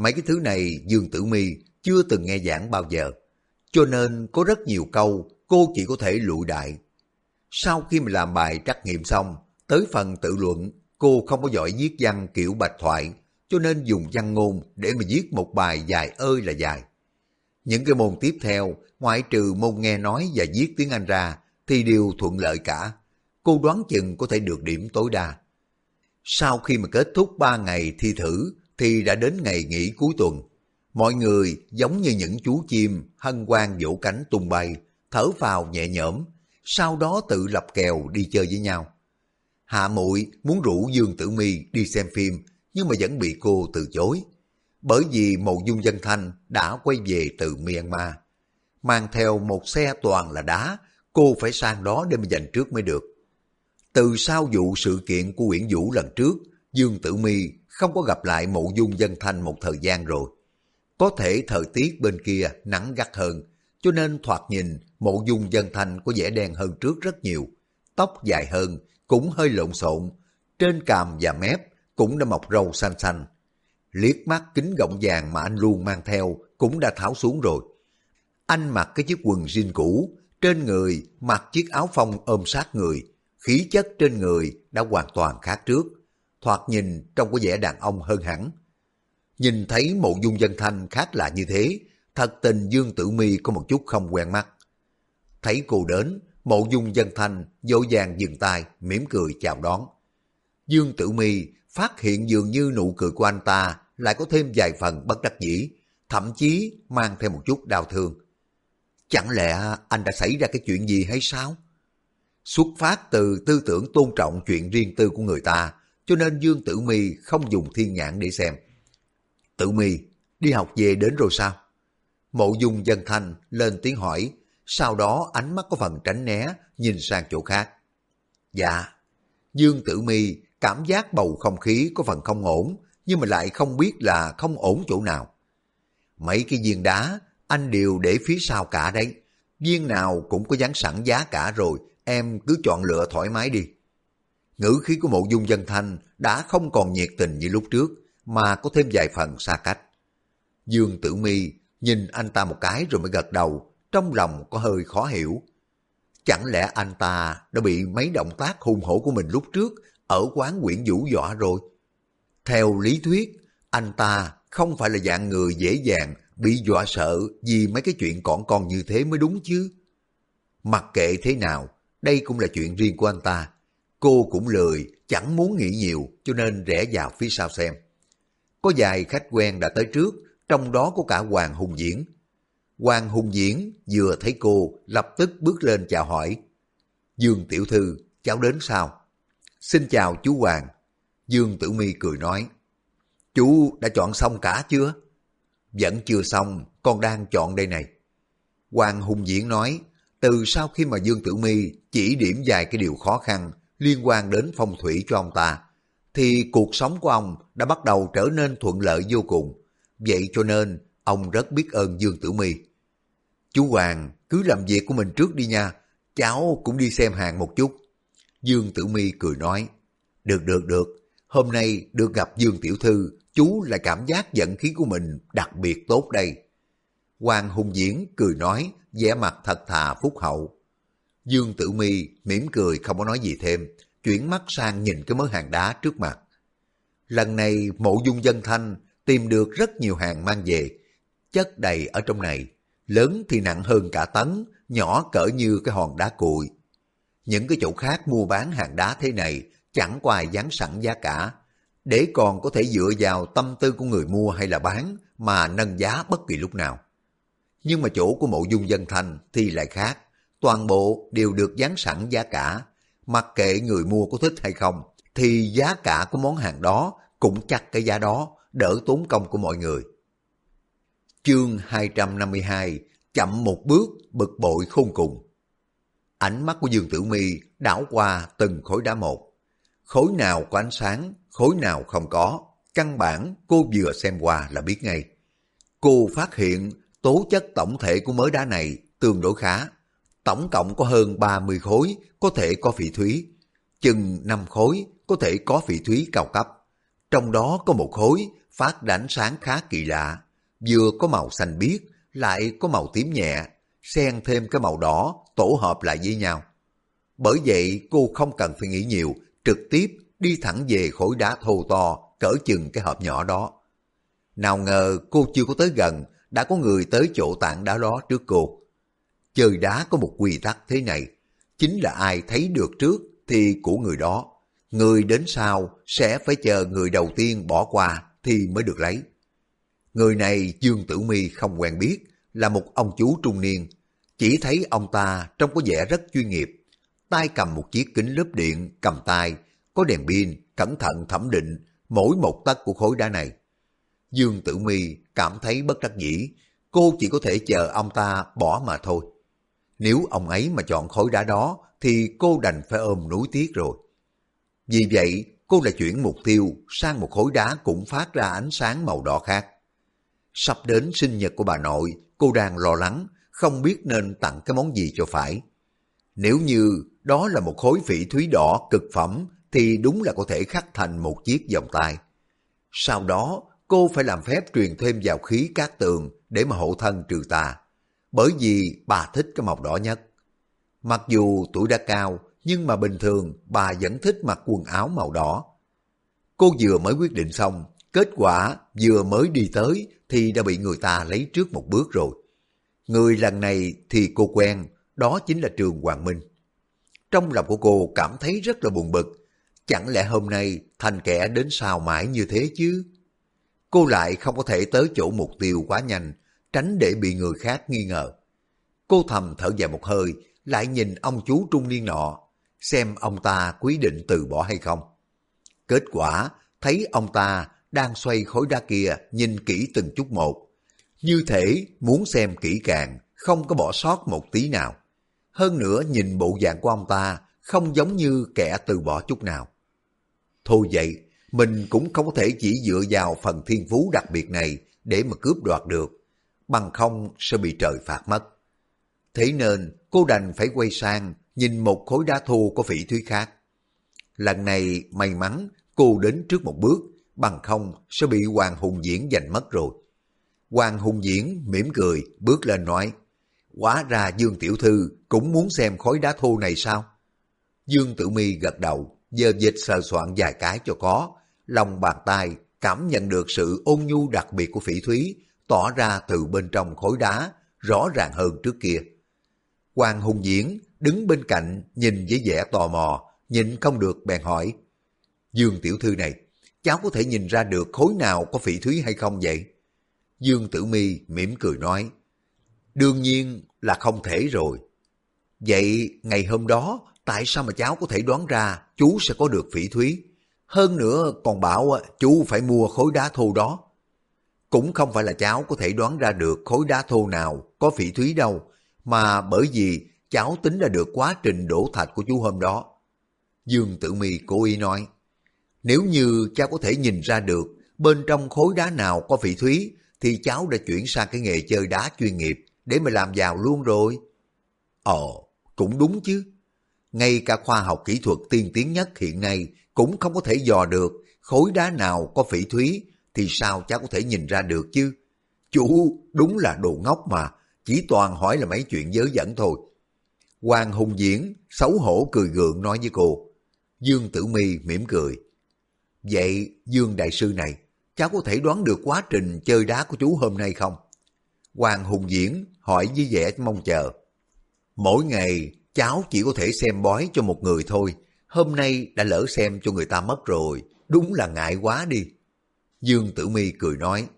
[SPEAKER 1] Mấy cái thứ này Dương Tử Mi chưa từng nghe giảng bao giờ. Cho nên có rất nhiều câu cô chỉ có thể lụi đại. Sau khi mà làm bài trắc nghiệm xong, tới phần tự luận, cô không có giỏi viết văn kiểu bạch thoại, cho nên dùng văn ngôn để mà viết một bài dài ơi là dài. Những cái môn tiếp theo, ngoại trừ môn nghe nói và viết tiếng Anh ra, thì đều thuận lợi cả. Cô đoán chừng có thể được điểm tối đa. Sau khi mà kết thúc 3 ngày thi thử, thì đã đến ngày nghỉ cuối tuần. Mọi người giống như những chú chim hân hoan vỗ cánh tung bay, thở vào nhẹ nhõm, sau đó tự lập kèo đi chơi với nhau. Hạ muội muốn rủ Dương Tử Mi đi xem phim, nhưng mà vẫn bị cô từ chối. Bởi vì Mộ Dung Dân Thanh đã quay về từ Myanmar. Mang theo một xe toàn là đá, cô phải sang đó để mà giành trước mới được. Từ sau vụ sự kiện của Nguyễn Vũ lần trước, Dương Tử Mi không có gặp lại Mộ Dung Dân Thanh một thời gian rồi. Có thể thời tiết bên kia nắng gắt hơn, cho nên thoạt nhìn Mộ Dung Dân Thanh có vẻ đen hơn trước rất nhiều. Tóc dài hơn, cũng hơi lộn xộn, trên cằm và mép cũng đã mọc râu xanh xanh. Liếc mắt kính gọng vàng mà anh luôn mang theo cũng đã tháo xuống rồi. Anh mặc cái chiếc quần jean cũ, trên người mặc chiếc áo phông ôm sát người, khí chất trên người đã hoàn toàn khác trước, thoạt nhìn trông có vẻ đàn ông hơn hẳn. Nhìn thấy mộ dung dân thanh khác lạ như thế, thật tình Dương Tử Mi có một chút không quen mắt. Thấy cô đến, mộ dung dân thanh dỗ dàng dừng tay, mỉm cười chào đón. Dương Tử Mi phát hiện dường như nụ cười của anh ta lại có thêm vài phần bất đắc dĩ, thậm chí mang thêm một chút đau thương. Chẳng lẽ anh đã xảy ra cái chuyện gì hay sao? Xuất phát từ tư tưởng tôn trọng chuyện riêng tư của người ta, cho nên Dương Tử Mi không dùng thiên nhãn để xem. Tử Mi, đi học về đến rồi sao? Mộ dung dân thanh lên tiếng hỏi, sau đó ánh mắt có phần tránh né, nhìn sang chỗ khác. Dạ, Dương Tử Mi cảm giác bầu không khí có phần không ổn, nhưng mà lại không biết là không ổn chỗ nào. Mấy cái viên đá, anh đều để phía sau cả đấy. Viên nào cũng có dán sẵn giá cả rồi, em cứ chọn lựa thoải mái đi. Ngữ khí của mộ dung dân thanh đã không còn nhiệt tình như lúc trước, mà có thêm vài phần xa cách. Dương Tử Mi nhìn anh ta một cái rồi mới gật đầu, trong lòng có hơi khó hiểu. Chẳng lẽ anh ta đã bị mấy động tác hung hổ của mình lúc trước ở quán quyển vũ dọa rồi? Theo lý thuyết, anh ta không phải là dạng người dễ dàng bị dọa sợ vì mấy cái chuyện còn con như thế mới đúng chứ. Mặc kệ thế nào, đây cũng là chuyện riêng của anh ta. Cô cũng lười, chẳng muốn nghĩ nhiều cho nên rẽ vào phía sau xem. Có vài khách quen đã tới trước, trong đó có cả Hoàng Hùng Diễn. Hoàng Hùng Diễn vừa thấy cô lập tức bước lên chào hỏi. Dương Tiểu Thư, cháu đến sao? Xin chào chú Hoàng. Dương Tử Mi cười nói. Chú đã chọn xong cả chưa? Vẫn chưa xong, con đang chọn đây này. Hoàng Hùng Diễn nói, từ sau khi mà Dương Tử Mi chỉ điểm vài cái điều khó khăn liên quan đến phong thủy cho ông ta, thì cuộc sống của ông đã bắt đầu trở nên thuận lợi vô cùng. Vậy cho nên, ông rất biết ơn Dương Tử Mi. Chú Hoàng, cứ làm việc của mình trước đi nha, cháu cũng đi xem hàng một chút. Dương Tử Mi cười nói, được được được, hôm nay được gặp Dương Tiểu Thư, chú là cảm giác giận khí của mình đặc biệt tốt đây. Hoàng Hùng Diễn cười nói, vẻ mặt thật thà phúc hậu. Dương Tử Mi mỉm cười không có nói gì thêm, chuyển mắt sang nhìn cái mớ hàng đá trước mặt. Lần này mộ dung dân thanh tìm được rất nhiều hàng mang về, chất đầy ở trong này, lớn thì nặng hơn cả tấn, nhỏ cỡ như cái hòn đá cuội. Những cái chỗ khác mua bán hàng đá thế này chẳng có ai dán sẵn giá cả, để còn có thể dựa vào tâm tư của người mua hay là bán mà nâng giá bất kỳ lúc nào. Nhưng mà chỗ của mộ dung dân thanh thì lại khác, toàn bộ đều được dán sẵn giá cả, mặc kệ người mua có thích hay không, thì giá cả của món hàng đó cũng chắc cái giá đó, đỡ tốn công của mọi người. Chương 252 Chậm một bước, bực bội khôn cùng. Ánh mắt của Dương Tử Mi đảo qua từng khối đá một. Khối nào có ánh sáng, khối nào không có. Căn bản cô vừa xem qua là biết ngay. Cô phát hiện tố chất tổng thể của mớ đá này tương đối khá. Tổng cộng có hơn 30 khối có thể có phỉ thúy. Chừng 5 khối có thể có phỉ thúy cao cấp. Trong đó có một khối phát đánh sáng khá kỳ lạ. Vừa có màu xanh biếc, lại có màu tím nhẹ, xen thêm cái màu đỏ tổ hợp lại với nhau. Bởi vậy cô không cần phải nghĩ nhiều, trực tiếp đi thẳng về khối đá thô to cỡ chừng cái hộp nhỏ đó. Nào ngờ cô chưa có tới gần, đã có người tới chỗ tảng đá đó trước cô. Chơi đá có một quy tắc thế này, chính là ai thấy được trước thì của người đó. Người đến sau sẽ phải chờ người đầu tiên bỏ qua thì mới được lấy. Người này Dương Tử Mi không quen biết, là một ông chú trung niên. Chỉ thấy ông ta trông có vẻ rất chuyên nghiệp. Tay cầm một chiếc kính lớp điện, cầm tay, có đèn pin, cẩn thận thẩm định mỗi một tấc của khối đá này. Dương Tử Mi cảm thấy bất đắc dĩ, cô chỉ có thể chờ ông ta bỏ mà thôi. Nếu ông ấy mà chọn khối đá đó thì cô đành phải ôm núi tiếc rồi. Vì vậy, cô lại chuyển mục tiêu sang một khối đá cũng phát ra ánh sáng màu đỏ khác. Sắp đến sinh nhật của bà nội, cô đang lo lắng, không biết nên tặng cái món gì cho phải. Nếu như đó là một khối phỉ thúy đỏ cực phẩm thì đúng là có thể khắc thành một chiếc vòng tay. Sau đó, cô phải làm phép truyền thêm vào khí cát tường để mà hộ thân trừ tà. Bởi vì bà thích cái màu đỏ nhất. Mặc dù tuổi đã cao, nhưng mà bình thường bà vẫn thích mặc quần áo màu đỏ. Cô vừa mới quyết định xong, kết quả vừa mới đi tới thì đã bị người ta lấy trước một bước rồi. Người lần này thì cô quen, đó chính là Trường Hoàng Minh. Trong lòng của cô cảm thấy rất là buồn bực, chẳng lẽ hôm nay thành kẻ đến sao mãi như thế chứ? Cô lại không có thể tới chỗ mục tiêu quá nhanh, tránh để bị người khác nghi ngờ. Cô thầm thở dài một hơi, lại nhìn ông chú trung niên nọ, xem ông ta quyết định từ bỏ hay không. Kết quả, thấy ông ta đang xoay khối đá kia nhìn kỹ từng chút một. Như thể muốn xem kỹ càng, không có bỏ sót một tí nào. Hơn nữa nhìn bộ dạng của ông ta không giống như kẻ từ bỏ chút nào. Thôi vậy, mình cũng không có thể chỉ dựa vào phần thiên phú đặc biệt này để mà cướp đoạt được, bằng không sẽ bị trời phạt mất. Thế nên cô đành phải quay sang nhìn một khối đá thô có phỉ thúy khác. Lần này may mắn cô đến trước một bước, bằng không sẽ bị Hoàng Hùng Diễn giành mất rồi. Hoàng Hùng Diễn mỉm cười, bước lên nói, Quá ra Dương Tiểu Thư cũng muốn xem khối đá thô này sao? Dương Tử Mi gật đầu, giờ dịch sờ soạn vài cái cho có, lòng bàn tay cảm nhận được sự ôn nhu đặc biệt của phỉ thúy tỏ ra từ bên trong khối đá, rõ ràng hơn trước kia. Hoàng Hùng Diễn đứng bên cạnh nhìn với vẻ tò mò, nhìn không được bèn hỏi. Dương Tiểu Thư này, cháu có thể nhìn ra được khối nào có phỉ thúy hay không vậy? Dương Tử Mi mỉm cười nói, đương nhiên là không thể rồi. Vậy ngày hôm đó, tại sao mà cháu có thể đoán ra chú sẽ có được phỉ thúy? Hơn nữa còn bảo chú phải mua khối đá thô đó. Cũng không phải là cháu có thể đoán ra được khối đá thô nào có phỉ thúy đâu, mà bởi vì cháu tính ra được quá trình đổ thạch của chú hôm đó. Dương Tử Mi cố ý nói, nếu như cháu có thể nhìn ra được bên trong khối đá nào có phỉ thúy, thì cháu đã chuyển sang cái nghề chơi đá chuyên nghiệp để mà làm giàu luôn rồi. Ồ, cũng đúng chứ. Ngay cả khoa học kỹ thuật tiên tiến nhất hiện nay cũng không có thể dò được khối đá nào có phỉ thúy thì sao cháu có thể nhìn ra được chứ? Chú đúng là đồ ngốc mà, chỉ toàn hỏi là mấy chuyện dớ dẫn thôi. Hoàng Hùng Diễn xấu hổ cười gượng nói với cô. Dương Tử Mi mỉm cười. Vậy Dương Đại Sư này, cháu có thể đoán được quá trình chơi đá của chú hôm nay không? Hoàng Hùng Diễn hỏi với vẻ mong chờ. Mỗi ngày cháu chỉ có thể xem bói cho một người thôi, hôm nay đã lỡ xem cho người ta mất rồi, đúng là ngại quá đi. Dương Tử Mi cười nói,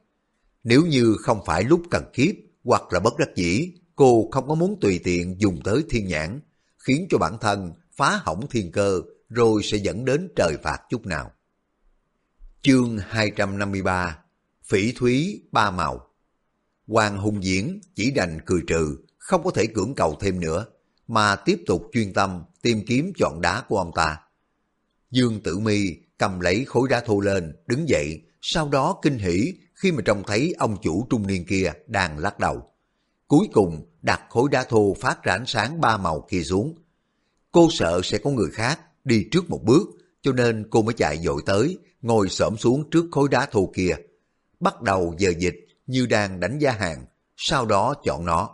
[SPEAKER 1] nếu như không phải lúc cần kiếp hoặc là bất đắc dĩ, cô không có muốn tùy tiện dùng tới thiên nhãn, khiến cho bản thân phá hỏng thiên cơ rồi sẽ dẫn đến trời phạt chút nào. Chương 253 Phỉ Thúy Ba Màu Hoàng Hùng Diễn chỉ đành cười trừ, không có thể cưỡng cầu thêm nữa, mà tiếp tục chuyên tâm tìm kiếm chọn đá của ông ta. Dương Tử Mi cầm lấy khối đá thô lên, đứng dậy, sau đó kinh hỉ khi mà trông thấy ông chủ trung niên kia đang lắc đầu. Cuối cùng đặt khối đá thô phát ra ánh sáng ba màu kia xuống. Cô sợ sẽ có người khác đi trước một bước, cho nên cô mới chạy dội tới, ngồi xổm xuống trước khối đá thô kia. Bắt đầu giờ dịch như đang đánh giá hàng, sau đó chọn nó.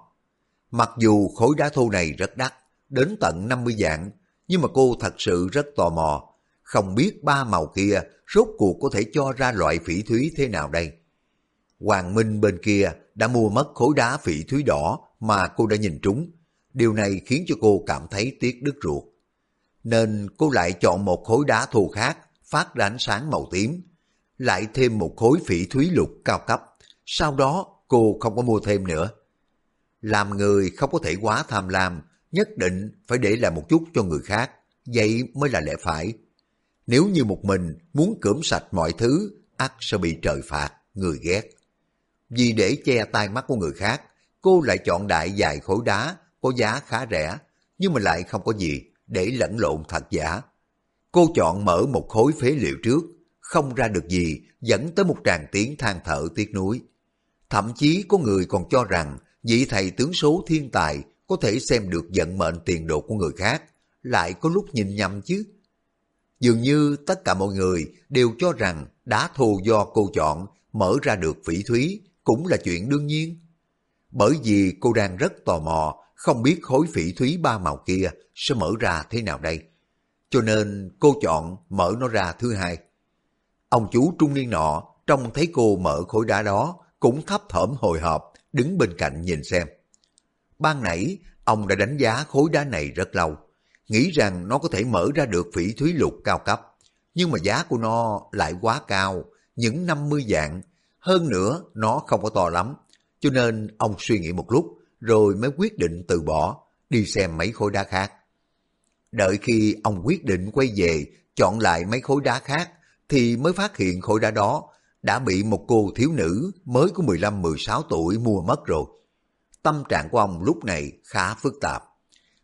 [SPEAKER 1] Mặc dù khối đá thô này rất đắt, đến tận 50 dạng, nhưng mà cô thật sự rất tò mò không biết ba màu kia rốt cuộc có thể cho ra loại phỉ thúy thế nào đây. Hoàng Minh bên kia đã mua mất khối đá phỉ thúy đỏ mà cô đã nhìn trúng. Điều này khiến cho cô cảm thấy tiếc đứt ruột. Nên cô lại chọn một khối đá thô khác, phát ra ánh sáng màu tím. Lại thêm một khối phỉ thúy lục cao cấp. Sau đó cô không có mua thêm nữa. Làm người không có thể quá tham lam, nhất định phải để lại một chút cho người khác, vậy mới là lẽ phải. Nếu như một mình muốn cưỡng sạch mọi thứ, ắt sẽ bị trời phạt, người ghét. Vì để che tai mắt của người khác, cô lại chọn đại dài khối đá có giá khá rẻ, nhưng mà lại không có gì để lẫn lộn thật giả. Cô chọn mở một khối phế liệu trước, không ra được gì dẫn tới một tràng tiếng than thở tiếc nuối. Thậm chí có người còn cho rằng vị thầy tướng số thiên tài có thể xem được vận mệnh tiền đồ của người khác, lại có lúc nhìn nhầm chứ. Dường như tất cả mọi người đều cho rằng đá thô do cô chọn mở ra được phỉ thúy cũng là chuyện đương nhiên. Bởi vì cô đang rất tò mò, không biết khối phỉ thúy ba màu kia sẽ mở ra thế nào đây. Cho nên cô chọn mở nó ra thứ hai. Ông chú trung niên nọ trông thấy cô mở khối đá đó cũng thấp thởm hồi hộp đứng bên cạnh nhìn xem. Ban nãy ông đã đánh giá khối đá này rất lâu, nghĩ rằng nó có thể mở ra được phỉ thúy lục cao cấp. Nhưng mà giá của nó lại quá cao, những 50 dạng hơn nữa, nó không có to lắm, cho nên ông suy nghĩ một lúc, rồi mới quyết định từ bỏ, đi xem mấy khối đá khác. Đợi khi ông quyết định quay về, chọn lại mấy khối đá khác, thì mới phát hiện khối đá đó đã bị một cô thiếu nữ mới có 15-16 tuổi mua mất rồi. Tâm trạng của ông lúc này khá phức tạp.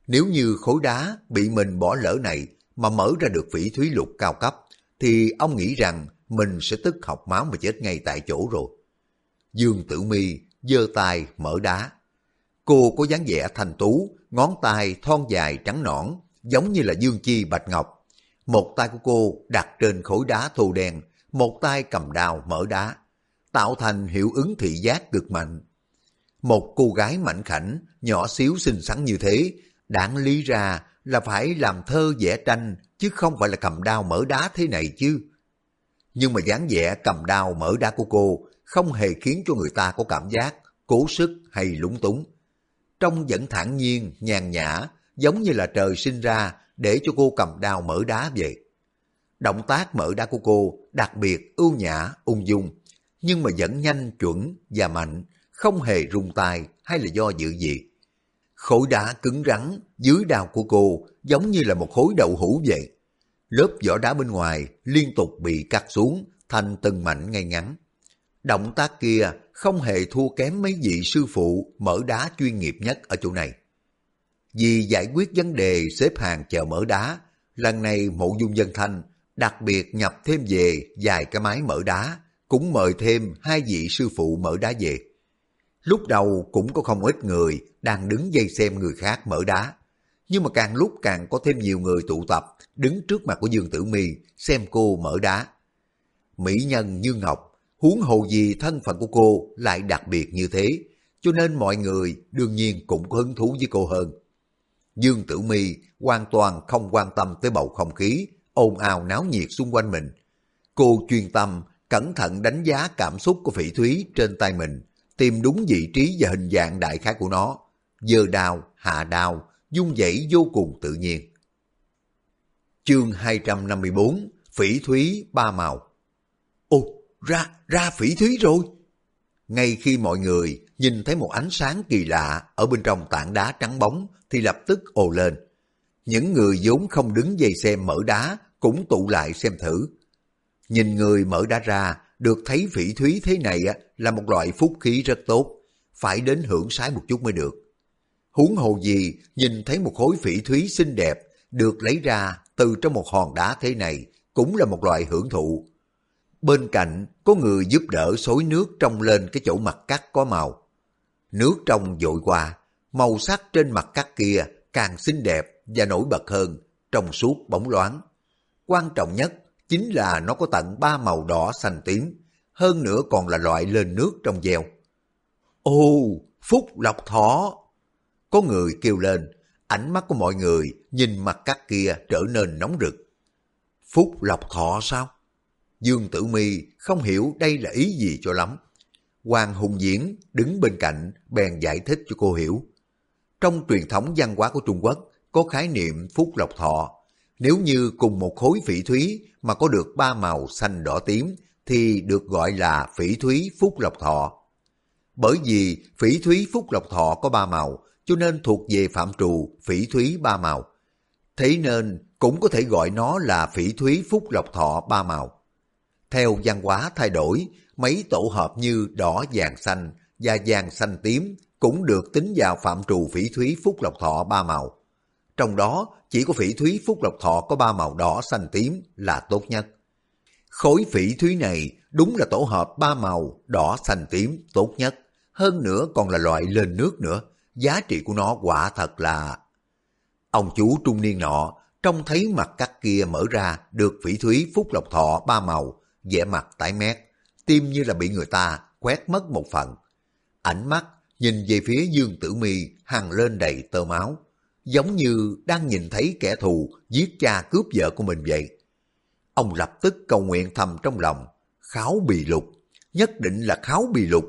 [SPEAKER 1] Nếu như khối đá bị mình bỏ lỡ này mà mở ra được phỉ thúy lục cao cấp, thì ông nghĩ rằng mình sẽ tức học máu mà chết ngay tại chỗ rồi. Dương Tử Mi giơ tay mở đá. Cô có dáng vẻ thành tú, ngón tay thon dài trắng nõn, giống như là dương chi bạch ngọc. Một tay của cô đặt trên khối đá thô đen, một tay cầm đào mở đá, tạo thành hiệu ứng thị giác cực mạnh. Một cô gái mảnh khảnh, nhỏ xíu xinh xắn như thế, đáng lý ra là phải làm thơ vẽ tranh, chứ không phải là cầm đao mở đá thế này chứ. Nhưng mà dáng vẻ cầm đao mở đá của cô không hề khiến cho người ta có cảm giác cố sức hay lúng túng. Trông vẫn thản nhiên, nhàn nhã, giống như là trời sinh ra để cho cô cầm đao mở đá vậy. Động tác mở đá của cô đặc biệt ưu nhã, ung dung, nhưng mà vẫn nhanh, chuẩn và mạnh, không hề rung tay hay là do dự gì. Khối đá cứng rắn dưới đao của cô giống như là một khối đậu hũ vậy lớp vỏ đá bên ngoài liên tục bị cắt xuống thành từng mảnh ngay ngắn. Động tác kia không hề thua kém mấy vị sư phụ mở đá chuyên nghiệp nhất ở chỗ này. Vì giải quyết vấn đề xếp hàng chờ mở đá, lần này mộ dung dân thanh đặc biệt nhập thêm về vài cái máy mở đá, cũng mời thêm hai vị sư phụ mở đá về. Lúc đầu cũng có không ít người đang đứng dây xem người khác mở đá, nhưng mà càng lúc càng có thêm nhiều người tụ tập đứng trước mặt của Dương Tử Mi xem cô mở đá. Mỹ nhân như ngọc, huống hồ gì thân phận của cô lại đặc biệt như thế, cho nên mọi người đương nhiên cũng có hứng thú với cô hơn. Dương Tử Mi hoàn toàn không quan tâm tới bầu không khí, ồn ào náo nhiệt xung quanh mình. Cô chuyên tâm, cẩn thận đánh giá cảm xúc của phỉ thúy trên tay mình, tìm đúng vị trí và hình dạng đại khái của nó. Dơ đào, hạ đào, dung dãy vô cùng tự nhiên. Chương 254 Phỉ thúy ba màu Ồ, ra, ra phỉ thúy rồi! Ngay khi mọi người nhìn thấy một ánh sáng kỳ lạ ở bên trong tảng đá trắng bóng thì lập tức ồ lên. Những người vốn không đứng dây xem mở đá cũng tụ lại xem thử. Nhìn người mở đá ra, được thấy phỉ thúy thế này là một loại phúc khí rất tốt, phải đến hưởng sái một chút mới được. Huống hồ gì nhìn thấy một khối phỉ thúy xinh đẹp được lấy ra từ trong một hòn đá thế này cũng là một loại hưởng thụ. Bên cạnh có người giúp đỡ xối nước trong lên cái chỗ mặt cắt có màu. Nước trong dội qua, màu sắc trên mặt cắt kia càng xinh đẹp và nổi bật hơn, trong suốt bóng loáng. Quan trọng nhất chính là nó có tận ba màu đỏ xanh tím, hơn nữa còn là loại lên nước trong gieo. ô phúc lộc thỏ! Có người kêu lên, ánh mắt của mọi người nhìn mặt cắt kia trở nên nóng rực. Phúc Lộc Thọ sao? Dương Tử Mi không hiểu đây là ý gì cho lắm. Hoàng Hùng Diễn đứng bên cạnh bèn giải thích cho cô hiểu. Trong truyền thống văn hóa của Trung Quốc có khái niệm Phúc Lộc Thọ. Nếu như cùng một khối phỉ thúy mà có được ba màu xanh đỏ tím thì được gọi là phỉ thúy Phúc Lộc Thọ. Bởi vì phỉ thúy Phúc Lộc Thọ có ba màu cho nên thuộc về phạm trù phỉ thúy ba màu. Thế nên cũng có thể gọi nó là phỉ thúy phúc lộc thọ ba màu. Theo văn hóa thay đổi, mấy tổ hợp như đỏ vàng xanh và vàng xanh tím cũng được tính vào phạm trù phỉ thúy phúc lộc thọ ba màu. Trong đó chỉ có phỉ thúy phúc lộc thọ có ba màu đỏ xanh tím là tốt nhất. Khối phỉ thúy này đúng là tổ hợp ba màu đỏ xanh tím tốt nhất. Hơn nữa còn là loại lên nước nữa. Giá trị của nó quả thật là... Ông chú trung niên nọ trông thấy mặt cắt kia mở ra được phỉ thúy phúc lộc thọ ba màu, vẻ mặt tái mét, tim như là bị người ta quét mất một phần. Ánh mắt nhìn về phía Dương Tử Mi hằng lên đầy tơ máu, giống như đang nhìn thấy kẻ thù giết cha cướp vợ của mình vậy. Ông lập tức cầu nguyện thầm trong lòng, kháo bì lục, nhất định là kháo bì lục.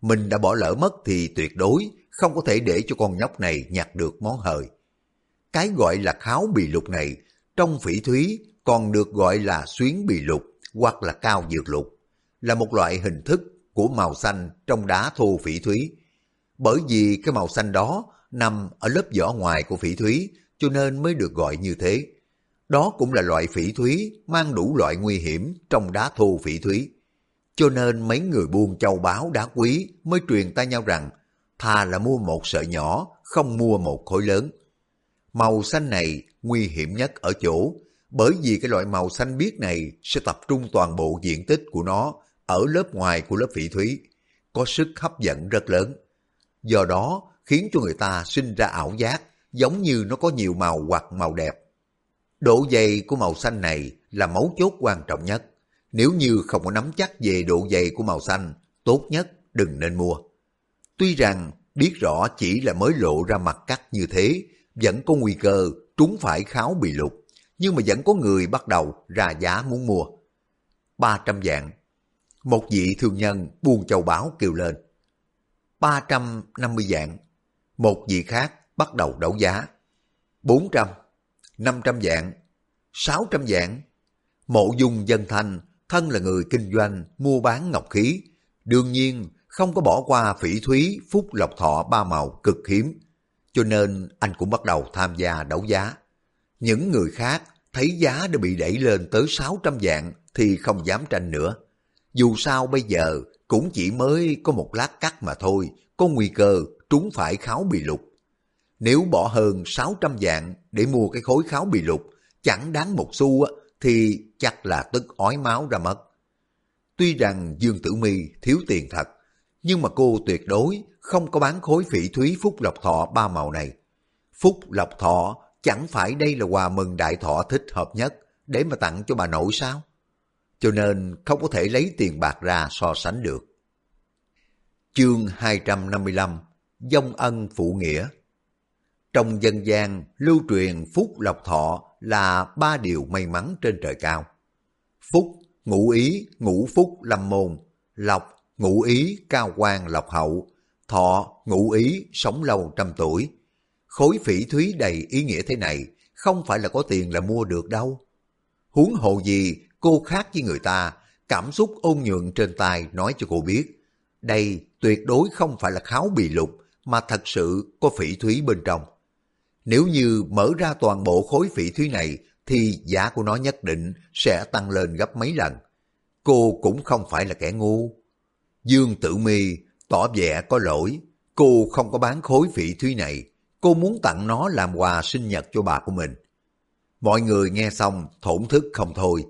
[SPEAKER 1] Mình đã bỏ lỡ mất thì tuyệt đối không có thể để cho con nhóc này nhặt được món hời. Cái gọi là kháo bì lục này, trong phỉ thúy còn được gọi là xuyến bì lục hoặc là cao dược lục, là một loại hình thức của màu xanh trong đá thô phỉ thúy. Bởi vì cái màu xanh đó nằm ở lớp vỏ ngoài của phỉ thúy, cho nên mới được gọi như thế. Đó cũng là loại phỉ thúy mang đủ loại nguy hiểm trong đá thô phỉ thúy. Cho nên mấy người buôn châu báu đá quý mới truyền tay nhau rằng thà là mua một sợi nhỏ, không mua một khối lớn. Màu xanh này nguy hiểm nhất ở chỗ, bởi vì cái loại màu xanh biếc này sẽ tập trung toàn bộ diện tích của nó ở lớp ngoài của lớp phỉ thúy, có sức hấp dẫn rất lớn. Do đó khiến cho người ta sinh ra ảo giác giống như nó có nhiều màu hoặc màu đẹp. Độ dày của màu xanh này là mấu chốt quan trọng nhất. Nếu như không có nắm chắc về độ dày của màu xanh, tốt nhất đừng nên mua. Tuy rằng biết rõ chỉ là mới lộ ra mặt cắt như thế, vẫn có nguy cơ trúng phải kháo bị lục, nhưng mà vẫn có người bắt đầu ra giá muốn mua. 300 dạng. Một vị thương nhân buôn châu báo kêu lên. 350 dạng. Một vị khác bắt đầu đấu giá. 400, 500 vạn, 600 vạn. Mộ dung dân thanh, thân là người kinh doanh, mua bán ngọc khí. Đương nhiên không có bỏ qua phỉ thúy phúc lộc thọ ba màu cực hiếm cho nên anh cũng bắt đầu tham gia đấu giá. Những người khác thấy giá đã bị đẩy lên tới 600 vạn thì không dám tranh nữa. Dù sao bây giờ cũng chỉ mới có một lát cắt mà thôi, có nguy cơ trúng phải kháo bị lục. Nếu bỏ hơn 600 dạng để mua cái khối kháo bị lục, chẳng đáng một xu thì chắc là tức ói máu ra mất. Tuy rằng Dương Tử Mi thiếu tiền thật, nhưng mà cô tuyệt đối không có bán khối phỉ thúy Phúc Lộc Thọ ba màu này. Phúc Lộc Thọ chẳng phải đây là quà mừng đại thọ thích hợp nhất để mà tặng cho bà nội sao? Cho nên không có thể lấy tiền bạc ra so sánh được. Chương 255 Dông ân phụ nghĩa trong dân gian lưu truyền Phúc Lộc Thọ là ba điều may mắn trên trời cao. Phúc, ngũ ý, ngũ phúc lâm môn, lộc, ngũ ý, cao quan lộc hậu, thọ, ngũ ý, sống lâu trăm tuổi. Khối phỉ thúy đầy ý nghĩa thế này, không phải là có tiền là mua được đâu. Huống hồ gì, cô khác với người ta, cảm xúc ôn nhượng trên tay nói cho cô biết. Đây tuyệt đối không phải là kháo bì lục, mà thật sự có phỉ thúy bên trong. Nếu như mở ra toàn bộ khối phỉ thúy này, thì giá của nó nhất định sẽ tăng lên gấp mấy lần. Cô cũng không phải là kẻ ngu. Dương Tử Mi tỏ vẻ có lỗi, cô không có bán khối phỉ thúy này, cô muốn tặng nó làm quà sinh nhật cho bà của mình. Mọi người nghe xong thổn thức không thôi.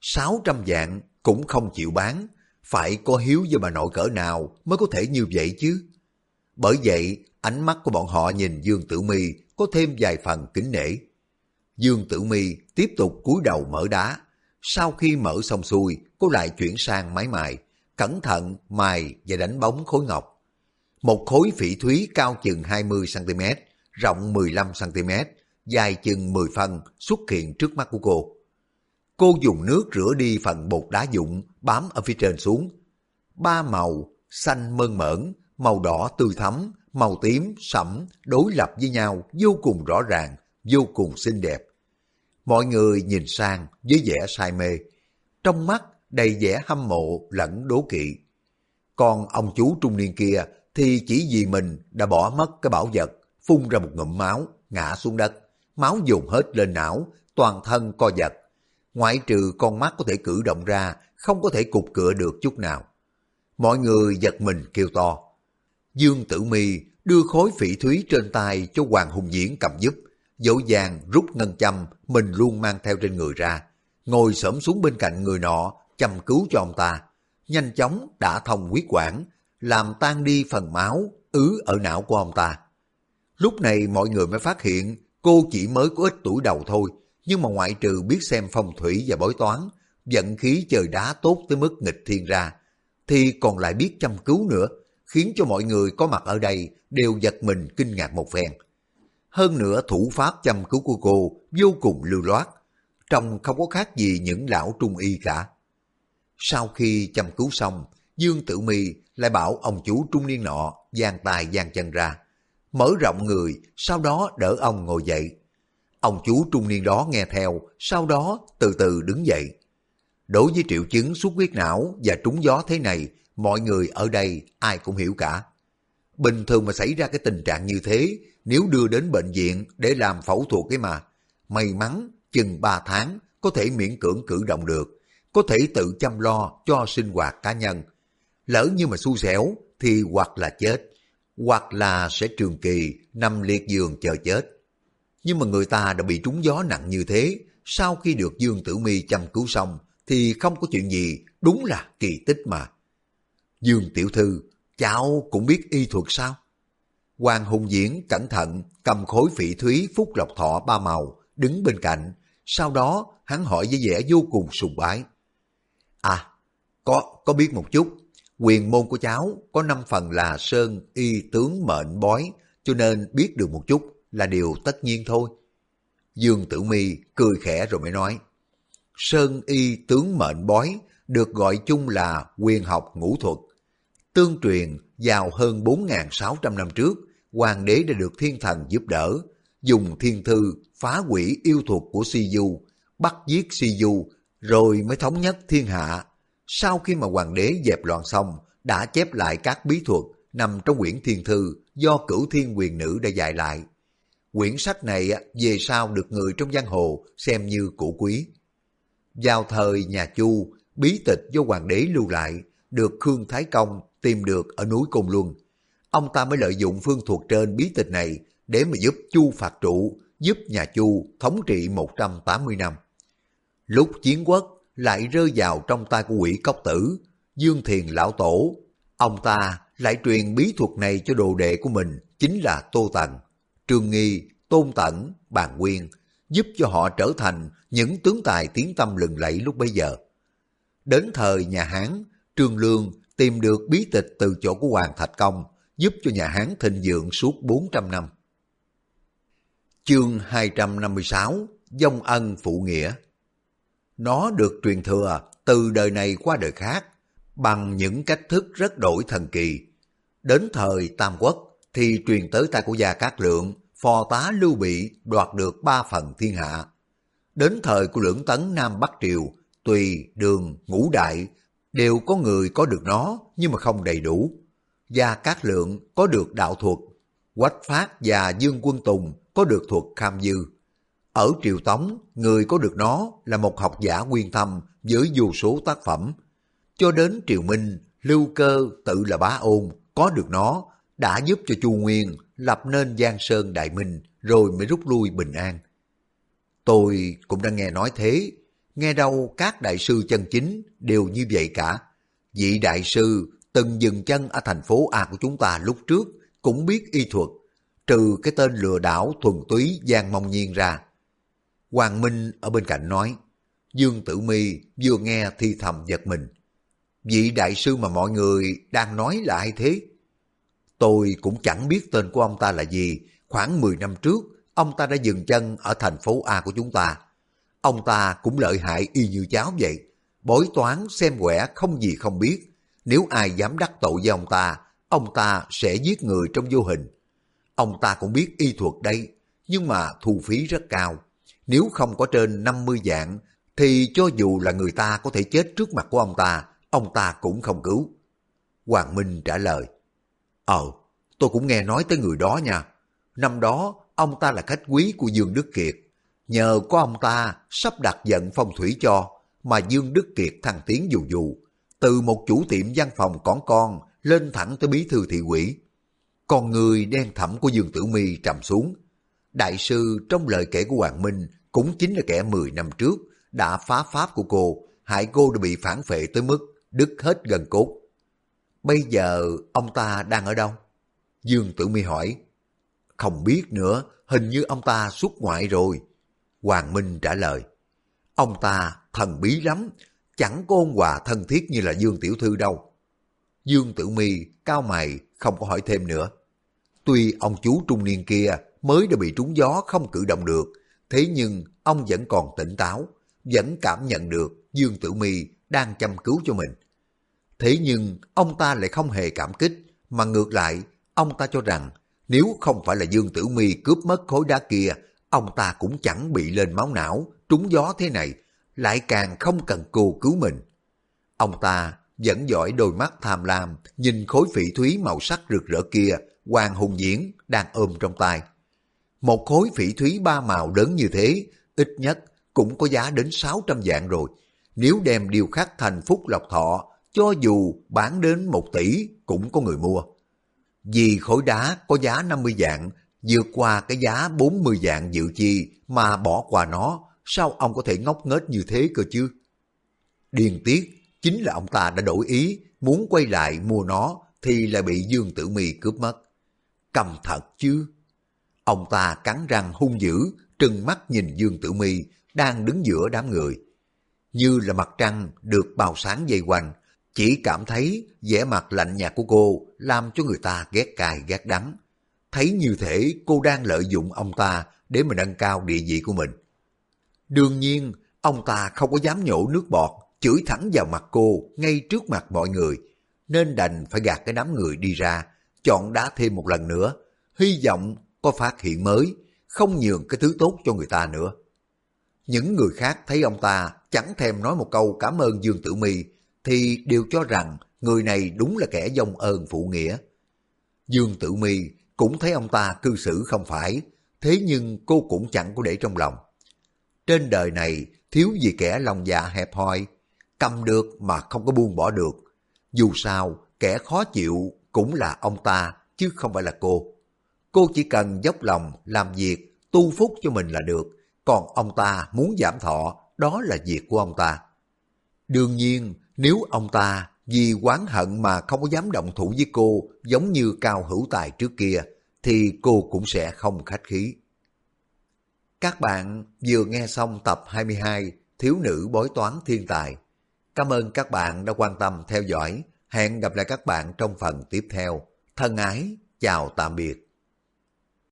[SPEAKER 1] 600 vạn cũng không chịu bán, phải có hiếu với bà nội cỡ nào mới có thể như vậy chứ. Bởi vậy, ánh mắt của bọn họ nhìn Dương Tử Mi có thêm vài phần kính nể. Dương Tử Mi tiếp tục cúi đầu mở đá. Sau khi mở xong xuôi, cô lại chuyển sang máy mài, cẩn thận mài và đánh bóng khối ngọc. Một khối phỉ thúy cao chừng 20cm, rộng 15cm, dài chừng 10 phân xuất hiện trước mắt của cô. Cô dùng nước rửa đi phần bột đá dụng bám ở phía trên xuống. Ba màu, xanh mơn mởn, màu đỏ tươi thắm, màu tím, sẫm, đối lập với nhau vô cùng rõ ràng, vô cùng xinh đẹp. Mọi người nhìn sang với vẻ say mê. Trong mắt đầy vẻ hâm mộ lẫn đố kỵ. Còn ông chú trung niên kia thì chỉ vì mình đã bỏ mất cái bảo vật, phun ra một ngụm máu, ngã xuống đất. Máu dồn hết lên não, toàn thân co giật. Ngoại trừ con mắt có thể cử động ra, không có thể cục cựa được chút nào. Mọi người giật mình kêu to. Dương Tử Mi đưa khối phỉ thúy trên tay cho Hoàng Hùng Diễn cầm giúp, dỗ dàng rút ngân châm mình luôn mang theo trên người ra, ngồi xổm xuống bên cạnh người nọ chăm cứu cho ông ta, nhanh chóng đã thông huyết quản, làm tan đi phần máu ứ ở não của ông ta. Lúc này mọi người mới phát hiện cô chỉ mới có ít tuổi đầu thôi, nhưng mà ngoại trừ biết xem phong thủy và bói toán, vận khí trời đá tốt tới mức nghịch thiên ra, thì còn lại biết chăm cứu nữa, khiến cho mọi người có mặt ở đây đều giật mình kinh ngạc một phen. Hơn nữa thủ pháp chăm cứu của cô vô cùng lưu loát, trông không có khác gì những lão trung y cả. Sau khi chăm cứu xong, Dương Tử Mi lại bảo ông chú trung niên nọ giang tay giang chân ra, mở rộng người, sau đó đỡ ông ngồi dậy. Ông chú trung niên đó nghe theo, sau đó từ từ đứng dậy. Đối với triệu chứng xuất huyết não và trúng gió thế này, mọi người ở đây ai cũng hiểu cả. Bình thường mà xảy ra cái tình trạng như thế, nếu đưa đến bệnh viện để làm phẫu thuật cái mà, may mắn chừng 3 tháng có thể miễn cưỡng cử động được, có thể tự chăm lo cho sinh hoạt cá nhân. Lỡ như mà xui xẻo thì hoặc là chết, hoặc là sẽ trường kỳ nằm liệt giường chờ chết. Nhưng mà người ta đã bị trúng gió nặng như thế, sau khi được Dương Tử Mi chăm cứu xong thì không có chuyện gì, đúng là kỳ tích mà. Dương Tiểu Thư, cháu cũng biết y thuật sao? Hoàng Hùng Diễn cẩn thận cầm khối phỉ thúy phúc lộc thọ ba màu, đứng bên cạnh. Sau đó hắn hỏi với vẻ vô cùng sùng bái. À, có, có biết một chút. Quyền môn của cháu có năm phần là sơn y tướng mệnh bói, cho nên biết được một chút là điều tất nhiên thôi. Dương Tử Mi cười khẽ rồi mới nói. Sơn y tướng mệnh bói được gọi chung là quyền học ngũ thuật. Tương truyền vào hơn 4.600 năm trước, hoàng đế đã được thiên thần giúp đỡ, dùng thiên thư phá quỷ yêu thuật của Si Du, bắt giết Si Du, rồi mới thống nhất thiên hạ. Sau khi mà hoàng đế dẹp loạn xong, đã chép lại các bí thuật nằm trong quyển thiên thư do cửu thiên quyền nữ đã dạy lại. Quyển sách này về sau được người trong giang hồ xem như cổ quý. Vào thời nhà Chu, bí tịch do hoàng đế lưu lại, được Khương Thái Công tìm được ở núi Côn Luân. Ông ta mới lợi dụng phương thuật trên bí tịch này để mà giúp Chu phạt trụ, giúp nhà Chu thống trị 180 năm. Lúc chiến quốc lại rơi vào trong tay của quỷ cốc tử, Dương Thiền Lão Tổ. Ông ta lại truyền bí thuật này cho đồ đệ của mình chính là Tô Tần, Trương Nghi, Tôn Tẩn, Bàn Nguyên, giúp cho họ trở thành những tướng tài tiếng tâm lừng lẫy lúc bấy giờ. Đến thời nhà Hán, Trương Lương tìm được bí tịch từ chỗ của Hoàng Thạch Công, giúp cho nhà Hán thịnh vượng suốt 400 năm. Chương 256 Dông ân phụ nghĩa Nó được truyền thừa từ đời này qua đời khác, bằng những cách thức rất đổi thần kỳ. Đến thời Tam Quốc thì truyền tới tay của Gia Cát Lượng, phò tá Lưu Bị đoạt được ba phần thiên hạ. Đến thời của lưỡng tấn Nam Bắc Triều, Tùy, Đường, Ngũ Đại đều có người có được nó nhưng mà không đầy đủ. Gia Cát Lượng có được đạo thuật, Quách Phát và Dương Quân Tùng có được thuật kham dư. Ở Triều Tống, người có được nó là một học giả nguyên thâm với vô số tác phẩm. Cho đến Triều Minh, Lưu Cơ tự là bá ôn, có được nó đã giúp cho Chu Nguyên lập nên Giang Sơn Đại Minh rồi mới rút lui bình an. Tôi cũng đã nghe nói thế, nghe đâu các đại sư chân chính đều như vậy cả. Vị đại sư từng dừng chân ở thành phố A của chúng ta lúc trước cũng biết y thuật, trừ cái tên lừa đảo thuần túy Giang Mông Nhiên ra. Hoàng Minh ở bên cạnh nói, Dương Tử Mi vừa nghe thì thầm giật mình. Vị đại sư mà mọi người đang nói là ai thế? Tôi cũng chẳng biết tên của ông ta là gì, khoảng 10 năm trước, ông ta đã dừng chân ở thành phố A của chúng ta. Ông ta cũng lợi hại y như cháu vậy. Bói toán xem quẻ không gì không biết. Nếu ai dám đắc tội với ông ta, ông ta sẽ giết người trong vô hình. Ông ta cũng biết y thuật đây, nhưng mà thu phí rất cao. Nếu không có trên 50 dạng, thì cho dù là người ta có thể chết trước mặt của ông ta, ông ta cũng không cứu. Hoàng Minh trả lời, Ờ, tôi cũng nghe nói tới người đó nha. Năm đó, ông ta là khách quý của Dương Đức Kiệt. Nhờ có ông ta sắp đặt giận phong thủy cho, mà Dương Đức Kiệt thăng tiến dù dù. Từ một chủ tiệm văn phòng con con lên thẳng tới bí thư thị quỷ. Con người đen thẳm của Dương Tử Mi trầm xuống. Đại sư trong lời kể của Hoàng Minh cũng chính là kẻ 10 năm trước đã phá pháp của cô, hại cô đã bị phản phệ tới mức đứt hết gần cốt. Bây giờ ông ta đang ở đâu? Dương Tử Mi hỏi. Không biết nữa, hình như ông ta xuất ngoại rồi. Hoàng Minh trả lời. Ông ta thần bí lắm, chẳng có ôn hòa thân thiết như là Dương Tiểu Thư đâu. Dương Tử Mi cao mày không có hỏi thêm nữa. Tuy ông chú trung niên kia mới đã bị trúng gió không cử động được, thế nhưng ông vẫn còn tỉnh táo, vẫn cảm nhận được Dương Tử Mi đang chăm cứu cho mình. Thế nhưng ông ta lại không hề cảm kích, mà ngược lại, ông ta cho rằng nếu không phải là Dương Tử Mi cướp mất khối đá kia, ông ta cũng chẳng bị lên máu não, trúng gió thế này, lại càng không cần cô cứu mình. Ông ta vẫn dõi đôi mắt tham lam, nhìn khối phỉ thúy màu sắc rực rỡ kia, Hoàng Hùng Diễn đang ôm trong tay. Một khối phỉ thúy ba màu lớn như thế, ít nhất cũng có giá đến 600 vạn rồi. Nếu đem điều khắc thành phúc lộc thọ, cho dù bán đến một tỷ cũng có người mua. Vì khối đá có giá 50 vạn, vượt qua cái giá 40 dạng dự chi mà bỏ qua nó, sao ông có thể ngốc nghếch như thế cơ chứ? Điền tiếc, chính là ông ta đã đổi ý, muốn quay lại mua nó thì lại bị Dương Tử Mi cướp mất. Cầm thật chứ? Ông ta cắn răng hung dữ, trừng mắt nhìn Dương Tử Mi đang đứng giữa đám người. Như là mặt trăng được bào sáng dây quanh, chỉ cảm thấy vẻ mặt lạnh nhạt của cô làm cho người ta ghét cay ghét đắng. Thấy như thể cô đang lợi dụng ông ta để mà nâng cao địa vị của mình. Đương nhiên, ông ta không có dám nhổ nước bọt, chửi thẳng vào mặt cô ngay trước mặt mọi người, nên đành phải gạt cái đám người đi ra, chọn đá thêm một lần nữa, hy vọng có phát hiện mới, không nhường cái thứ tốt cho người ta nữa. Những người khác thấy ông ta chẳng thèm nói một câu cảm ơn Dương Tử Mi thì đều cho rằng người này đúng là kẻ dông ơn phụ nghĩa. Dương Tử Mi cũng thấy ông ta cư xử không phải, thế nhưng cô cũng chẳng có để trong lòng. Trên đời này thiếu gì kẻ lòng dạ hẹp hòi, cầm được mà không có buông bỏ được. Dù sao, kẻ khó chịu cũng là ông ta chứ không phải là cô. Cô chỉ cần dốc lòng làm việc, tu phúc cho mình là được, còn ông ta muốn giảm thọ, đó là việc của ông ta. Đương nhiên, nếu ông ta vì oán hận mà không có dám động thủ với cô giống như cao hữu tài trước kia, thì cô cũng sẽ không khách khí. Các bạn vừa nghe xong tập 22 Thiếu nữ bói toán thiên tài. Cảm ơn các bạn đã quan tâm theo dõi. Hẹn gặp lại các bạn trong phần tiếp theo. Thân ái, chào tạm biệt.